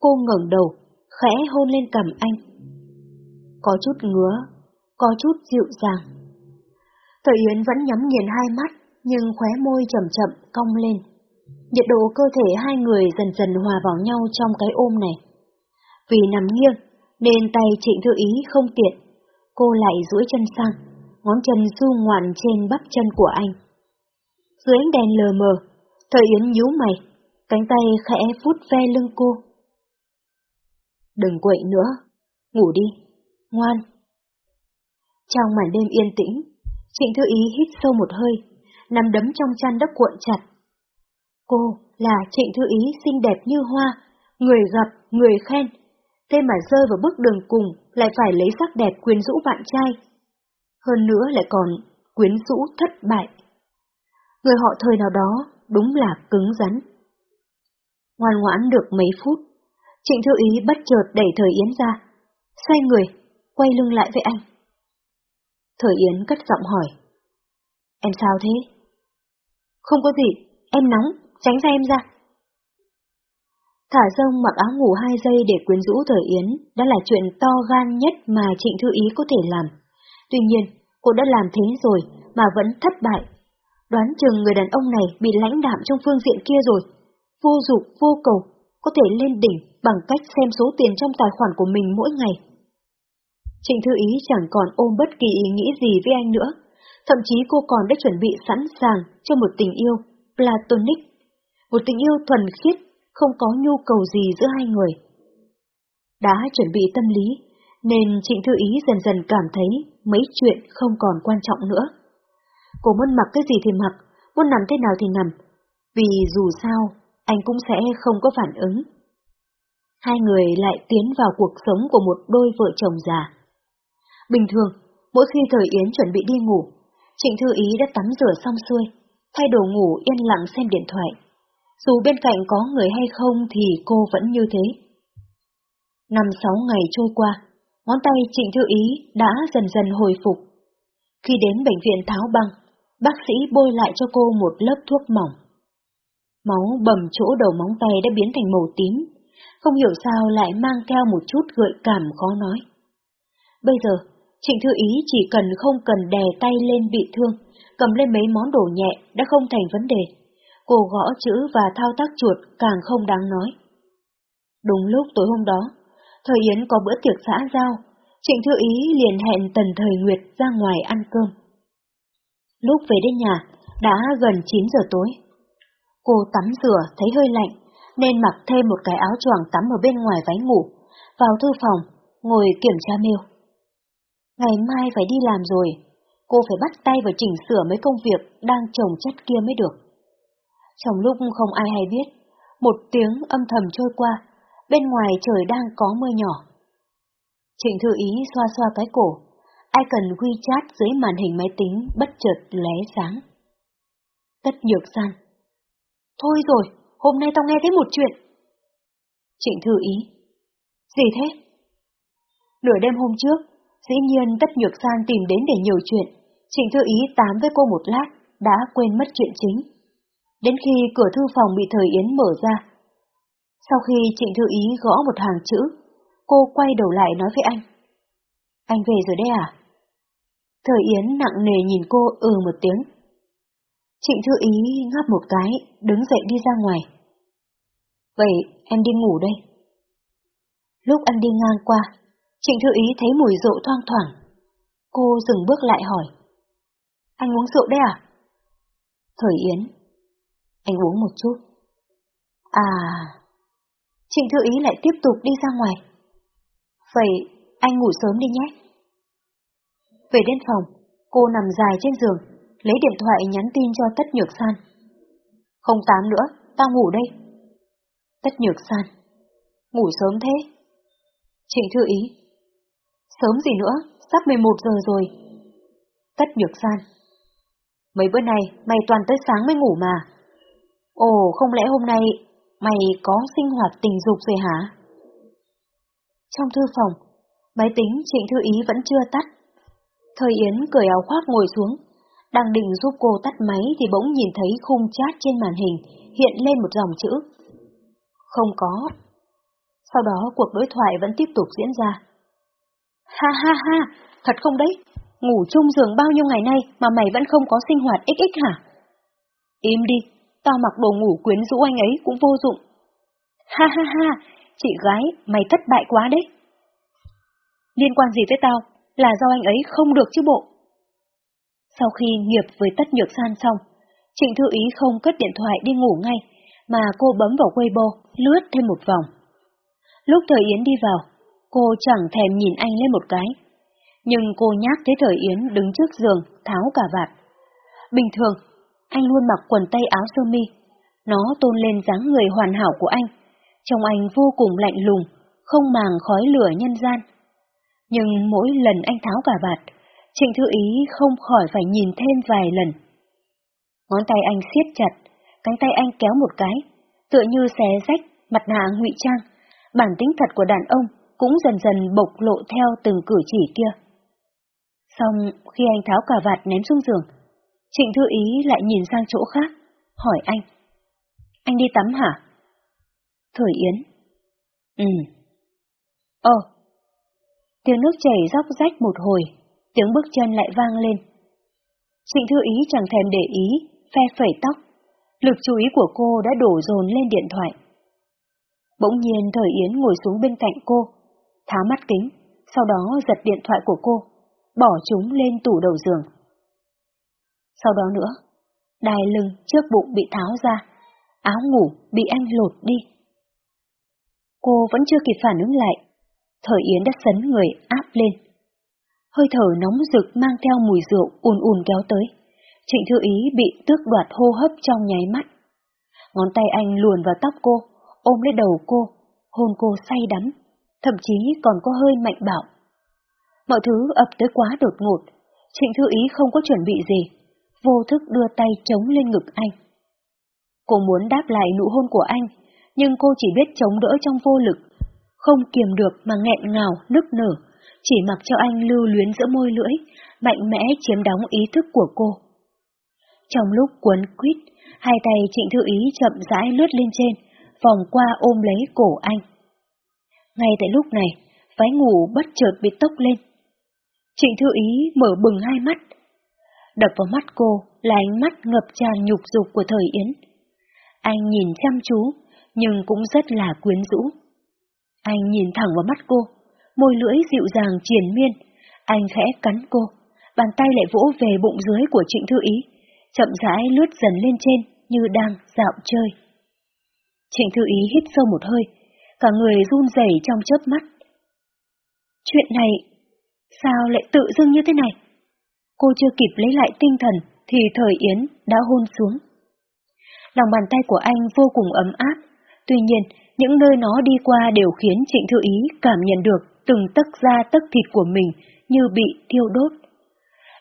Cô ngẩng đầu, khẽ hôn lên cầm anh. Có chút ngứa, có chút dịu dàng. Thời Yến vẫn nhắm nghiền hai mắt, nhưng khóe môi chậm chậm cong lên. Nhiệt độ cơ thể hai người dần dần hòa vào nhau trong cái ôm này. Vì nằm nghiêng, nên tay trịnh thư ý không tiện. Cô lại duỗi chân sang, ngón chân du ngoạn trên bắp chân của anh. Dưới ánh đèn lờ mờ, thời Yến nhíu mày, cánh tay khẽ vuốt ve lưng cô. Đừng quậy nữa, ngủ đi, ngoan. Trong màn đêm yên tĩnh, Trịnh Thư Ý hít sâu một hơi, nằm đấm trong chăn đất cuộn chặt. Cô là Trịnh Thư Ý xinh đẹp như hoa, người gặp, người khen, thế mà rơi vào bước đường cùng lại phải lấy sắc đẹp quyến rũ bạn trai. Hơn nữa lại còn quyến rũ thất bại. Người họ thời nào đó đúng là cứng rắn. Ngoan ngoãn được mấy phút, Trịnh Thư Ý bất chợt đẩy Thời Yến ra, xoay người, quay lưng lại với anh. Thời Yến cất giọng hỏi. Em sao thế? Không có gì, em nóng, tránh ra em ra. Thả rông mặc áo ngủ hai giây để quyến rũ Thời Yến đã là chuyện to gan nhất mà Trịnh Thư Ý có thể làm. Tuy nhiên, cô đã làm thế rồi mà vẫn thất bại. Đoán chừng người đàn ông này bị lãnh đạm trong phương diện kia rồi. Vô dục, vô cầu, có thể lên đỉnh bằng cách xem số tiền trong tài khoản của mình mỗi ngày. Trịnh Thư Ý chẳng còn ôm bất kỳ ý nghĩ gì với anh nữa. Thậm chí cô còn đã chuẩn bị sẵn sàng cho một tình yêu platonic, một tình yêu thuần khiết, không có nhu cầu gì giữa hai người. Đã chuẩn bị tâm lý, nên Trịnh Thư Ý dần dần cảm thấy mấy chuyện không còn quan trọng nữa. Cô muốn mặc cái gì thì mặc, muốn nằm thế nào thì nằm, vì dù sao, anh cũng sẽ không có phản ứng. Hai người lại tiến vào cuộc sống của một đôi vợ chồng già. Bình thường, mỗi khi thời Yến chuẩn bị đi ngủ, Trịnh Thư Ý đã tắm rửa xong xuôi, thay đồ ngủ yên lặng xem điện thoại. Dù bên cạnh có người hay không thì cô vẫn như thế. Năm sáu ngày trôi qua, ngón tay Trịnh Thư Ý đã dần dần hồi phục. Khi đến bệnh viện tháo băng, bác sĩ bôi lại cho cô một lớp thuốc mỏng. Máu bầm chỗ đầu móng tay đã biến thành màu tím, không hiểu sao lại mang theo một chút gợi cảm khó nói. Bây giờ, Trịnh Thư Ý chỉ cần không cần đè tay lên bị thương, cầm lên mấy món đồ nhẹ đã không thành vấn đề. Cô gõ chữ và thao tác chuột càng không đáng nói. Đúng lúc tối hôm đó, Thời Yến có bữa tiệc xã giao, Trịnh Thư Ý liền hẹn Tần Thời Nguyệt ra ngoài ăn cơm. Lúc về đến nhà, đã gần 9 giờ tối. Cô tắm rửa thấy hơi lạnh, nên mặc thêm một cái áo choàng tắm ở bên ngoài váy ngủ, vào thư phòng, ngồi kiểm tra mail. Ngày mai phải đi làm rồi, cô phải bắt tay vào chỉnh sửa mấy công việc đang trồng chất kia mới được. Trong lúc không ai hay biết, một tiếng âm thầm trôi qua, bên ngoài trời đang có mưa nhỏ. Trịnh Thư Ý xoa xoa cái cổ, ai cần WeChat dưới màn hình máy tính bất chợt lóe sáng. Tất nhược san. Thôi rồi, hôm nay tao nghe thấy một chuyện. Trịnh Thư Ý. Gì thế? Nửa đêm hôm trước, dĩ nhiên Tất Nhược San tìm đến để nhiều chuyện, Trịnh Thư Ý tám với cô một lát, đã quên mất chuyện chính. Đến khi cửa thư phòng bị Thời Yến mở ra. Sau khi Trịnh Thư Ý gõ một hàng chữ, cô quay đầu lại nói với anh. Anh về rồi đấy à? Thời Yến nặng nề nhìn cô ừ một tiếng. Trịnh Thư Ý ngáp một cái, đứng dậy đi ra ngoài. Vậy em đi ngủ đây. Lúc anh đi ngang qua, Trịnh Thư Ý thấy mùi rượu thoang thoảng. Cô dừng bước lại hỏi. Anh uống rượu đấy à? Thời Yến. Anh uống một chút. À... Trịnh Thư Ý lại tiếp tục đi ra ngoài. Vậy anh ngủ sớm đi nhé. Về đến phòng, cô nằm dài trên giường, lấy điện thoại nhắn tin cho Tất Nhược San. Không tám nữa, tao ngủ đây. Tất Nhược San. Ngủ sớm thế. Trịnh Thư Ý. Sớm gì nữa, sắp 11 giờ rồi. Tất nhược san. Mấy bữa này mày toàn tới sáng mới ngủ mà. Ồ, không lẽ hôm nay mày có sinh hoạt tình dục rồi hả? Trong thư phòng, máy tính Trịnh Thư Ý vẫn chưa tắt. Thời Yến cởi áo khoác ngồi xuống, đang định giúp cô tắt máy thì bỗng nhìn thấy khung chat trên màn hình hiện lên một dòng chữ. Không có. Sau đó cuộc đối thoại vẫn tiếp tục diễn ra. Ha ha ha, thật không đấy? Ngủ chung giường bao nhiêu ngày nay mà mày vẫn không có sinh hoạt ích ích hả? Im đi, tao mặc đồ ngủ quyến rũ anh ấy cũng vô dụng. Ha ha ha, chị gái, mày thất bại quá đấy. Liên quan gì tới tao, là do anh ấy không được chứ bộ. Sau khi nghiệp với tất nhược san xong, Trịnh Thư Ý không cất điện thoại đi ngủ ngay, mà cô bấm vào Weibo, lướt thêm một vòng. Lúc Thời Yến đi vào, cô chẳng thèm nhìn anh lên một cái. Nhưng cô nhát thấy Thời Yến đứng trước giường, tháo cả vạt. Bình thường, anh luôn mặc quần tây áo sơ mi. Nó tôn lên dáng người hoàn hảo của anh. Trông anh vô cùng lạnh lùng, không màng khói lửa nhân gian. Nhưng mỗi lần anh tháo cả vạt, Trịnh Thư Ý không khỏi phải nhìn thêm vài lần. Ngón tay anh siết chặt, cánh tay anh kéo một cái, tựa như xé rách mặt nạ ngụy trang, bản tính thật của đàn ông cũng dần dần bộc lộ theo từng cử chỉ kia. Xong, khi anh tháo cà vạt ném xuống giường, Trịnh Thư Ý lại nhìn sang chỗ khác, hỏi anh. Anh đi tắm hả? Thời Yến. Ừ. Ồ. Tiếng nước chảy róc rách một hồi, tiếng bước chân lại vang lên. Trịnh Thư Ý chẳng thèm để ý, phe phẩy tóc. Lực chú ý của cô đã đổ dồn lên điện thoại. Bỗng nhiên Thời Yến ngồi xuống bên cạnh cô, tháo mắt kính, sau đó giật điện thoại của cô, bỏ chúng lên tủ đầu giường. Sau đó nữa, đai lưng trước bụng bị tháo ra, áo ngủ bị anh lột đi. Cô vẫn chưa kịp phản ứng lại, Thời Yến đã sấn người áp lên. Hơi thở nóng rực mang theo mùi rượu ùn ùn kéo tới. Trịnh Thư Ý bị tước đoạt hô hấp trong nháy mắt. Ngón tay anh luồn vào tóc cô, ôm lấy đầu cô, hôn cô say đắm, thậm chí còn có hơi mạnh bạo. Mọi thứ ập tới quá đột ngột, Trịnh Thư Ý không có chuẩn bị gì, vô thức đưa tay chống lên ngực anh. Cô muốn đáp lại nụ hôn của anh, nhưng cô chỉ biết chống đỡ trong vô lực, không kiềm được mà nghẹn ngào, nức nở, chỉ mặc cho anh lưu luyến giữa môi lưỡi, mạnh mẽ chiếm đóng ý thức của cô. Trong lúc cuốn quýt, hai tay Trịnh Thư Ý chậm rãi lướt lên trên, vòng qua ôm lấy cổ anh. Ngay tại lúc này, váy ngủ bất chợt bị tốc lên. Trịnh Thư Ý mở bừng hai mắt. Đập vào mắt cô là ánh mắt ngập tràn nhục dục của thời Yến. Anh nhìn chăm chú, nhưng cũng rất là quyến rũ. Anh nhìn thẳng vào mắt cô, môi lưỡi dịu dàng triển miên. Anh khẽ cắn cô, bàn tay lại vỗ về bụng dưới của Trịnh Thư Ý, chậm rãi lướt dần lên trên như đang dạo chơi. Trịnh Thư Ý hít sâu một hơi, cả người run rẩy trong chớp mắt. Chuyện này, sao lại tự dưng như thế này? Cô chưa kịp lấy lại tinh thần thì thời Yến đã hôn xuống. Lòng bàn tay của anh vô cùng ấm áp, tuy nhiên những nơi nó đi qua đều khiến Trịnh Thư Ý cảm nhận được từng tấc da tấc thịt của mình như bị thiêu đốt.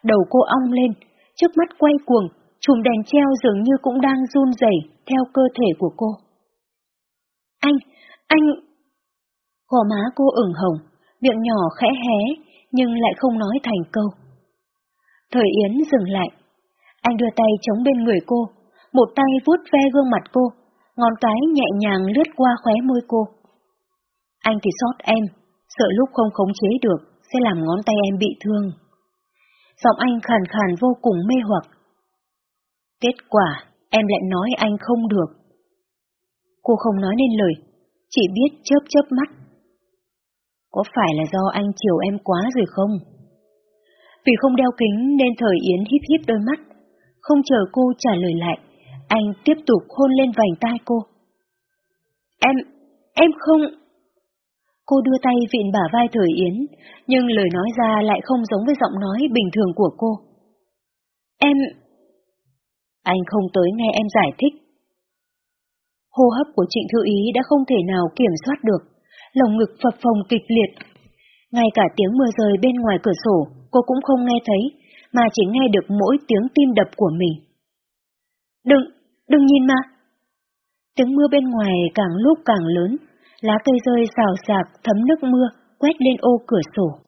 Đầu cô ong lên, trước mắt quay cuồng, chùm đèn treo dường như cũng đang run rẩy theo cơ thể của cô. Anh, anh... Gò má cô ửng hồng, miệng nhỏ khẽ hé, nhưng lại không nói thành câu. Thời Yến dừng lại. Anh đưa tay chống bên người cô, một tay vuốt ve gương mặt cô, ngón cái nhẹ nhàng lướt qua khóe môi cô. Anh thì sót em, sợ lúc không khống chế được sẽ làm ngón tay em bị thương. Giọng anh khàn khàn vô cùng mê hoặc. Kết quả, em lại nói anh không được. Cô không nói nên lời, chỉ biết chớp chớp mắt. Có phải là do anh chiều em quá rồi không? Vì không đeo kính nên thời Yến híp híp đôi mắt, không chờ cô trả lời lại, anh tiếp tục hôn lên vành tai cô. Em, em không... Cô đưa tay vịn bả vai thời Yến, nhưng lời nói ra lại không giống với giọng nói bình thường của cô. Em... Anh không tới nghe em giải thích. Hô hấp của Trịnh Thư Ý đã không thể nào kiểm soát được, lồng ngực phập phồng kịch liệt. Ngay cả tiếng mưa rơi bên ngoài cửa sổ, cô cũng không nghe thấy, mà chỉ nghe được mỗi tiếng tim đập của mình. Đừng, đừng nhìn mà! Tiếng mưa bên ngoài càng lúc càng lớn, lá cây rơi xào xạc thấm nước mưa, quét lên ô cửa sổ.